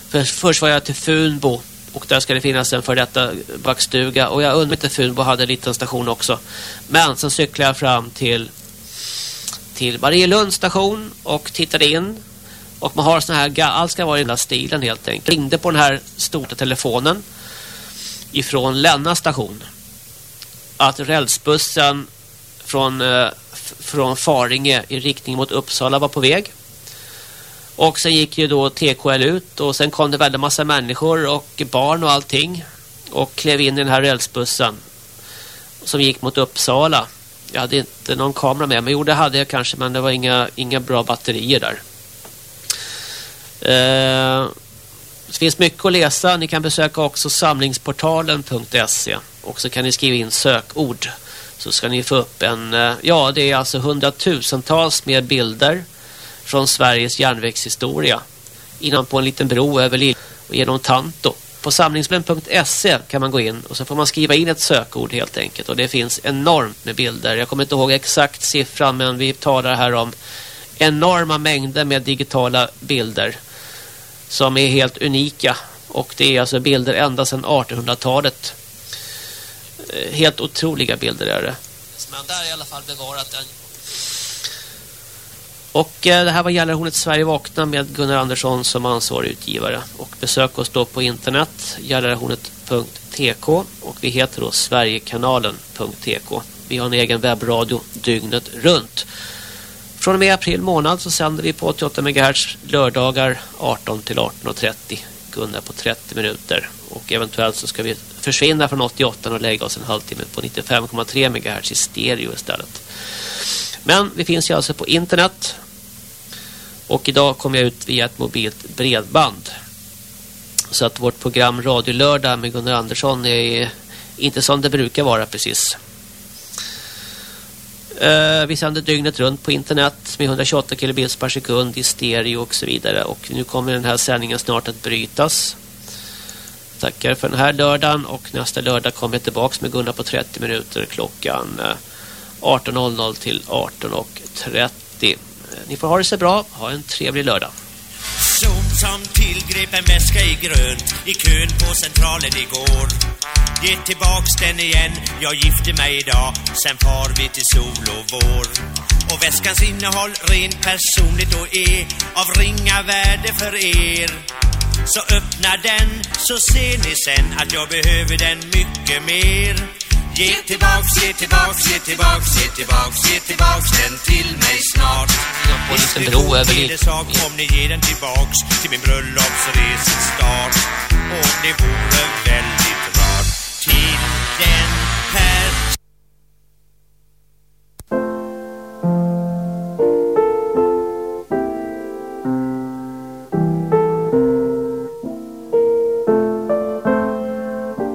För först var jag till Funbo. Och där ska det finnas en för detta backstuga. Och jag undrar inte Funbo hade en liten station också. Men sen cyklade jag fram till till Marielunds station och tittade in. Och man har sån här, allt ska vara i den här stilen helt enkelt. Jag Ringde på den här stora telefonen ifrån Länna station att rälsbussen från, eh, från Faringe i riktning mot Uppsala var på väg. Och sen gick ju då TKL ut och sen kom det väldigt massa människor och barn och allting. Och klev in i den här rälsbussen som gick mot Uppsala. Jag hade inte någon kamera med mig. Jo, det hade jag kanske men det var inga, inga bra batterier där. Eh, det finns mycket att läsa. Ni kan besöka också samlingsportalen.se och så kan ni skriva in sökord så ska ni få upp en, eh, ja det är alltså hundratusentals med bilder från Sveriges järnvägshistoria innan på en liten bro över Lille och genom Tanto. På samlingsmän.se kan man gå in och så får man skriva in ett sökord helt enkelt och det finns enormt med bilder. Jag kommer inte ihåg exakt siffran men vi talar här om enorma mängder med digitala bilder som är helt unika och det är alltså bilder ända sedan 1800-talet. Eh, helt otroliga bilder är det. Men där är i alla fall bevarat en och eh, det här var Gällarhornet Sverige vakna med Gunnar Andersson som ansvarig utgivare. Och besök oss då på internet gällarhornet.tk och vi heter då Sverigekanalen.tk. Vi har en egen webbradio dygnet runt. Från och med april månad så sänder vi på 88 MHz lördagar 18 till 18.30. Gunnar på 30 minuter. Och eventuellt så ska vi försvinna från 88 och lägga oss en halvtimme på 95,3 MHz i stereo istället. Men vi finns ju alltså på internet. Och idag kommer jag ut via ett mobilt bredband. Så att vårt program Radio Lördag med Gunnar Andersson är inte som det brukar vara precis. Eh, vi sänder dygnet runt på internet med 128 kilobits per sekund i stereo och så vidare. Och nu kommer den här sändningen snart att brytas. Tackar för den här lördagen och nästa lördag kommer jag tillbaka med Gunnar på 30 minuter klockan eh, 18.00 till 18.30. Eh, ni får ha det så bra. Ha en trevlig lördag. Som som tillgrep en väska i grönt i kön på centralen igår. Ge tillbaks den igen, jag gifte mig idag, sen far vi till sol och vår. Och väskans innehåll rent personligt och är av ringa värde för er. Så öppna den så ser ni sen att jag behöver den mycket mer. Ge tillbaks, ge tillbaks, ge tillbaks, ge tillbaks, ge tillbaks den till mig snart. Polisen bro över Lillsak om ni ger den tillbaks till min bröllopsresestart. Och det vore väldigt rart till den här...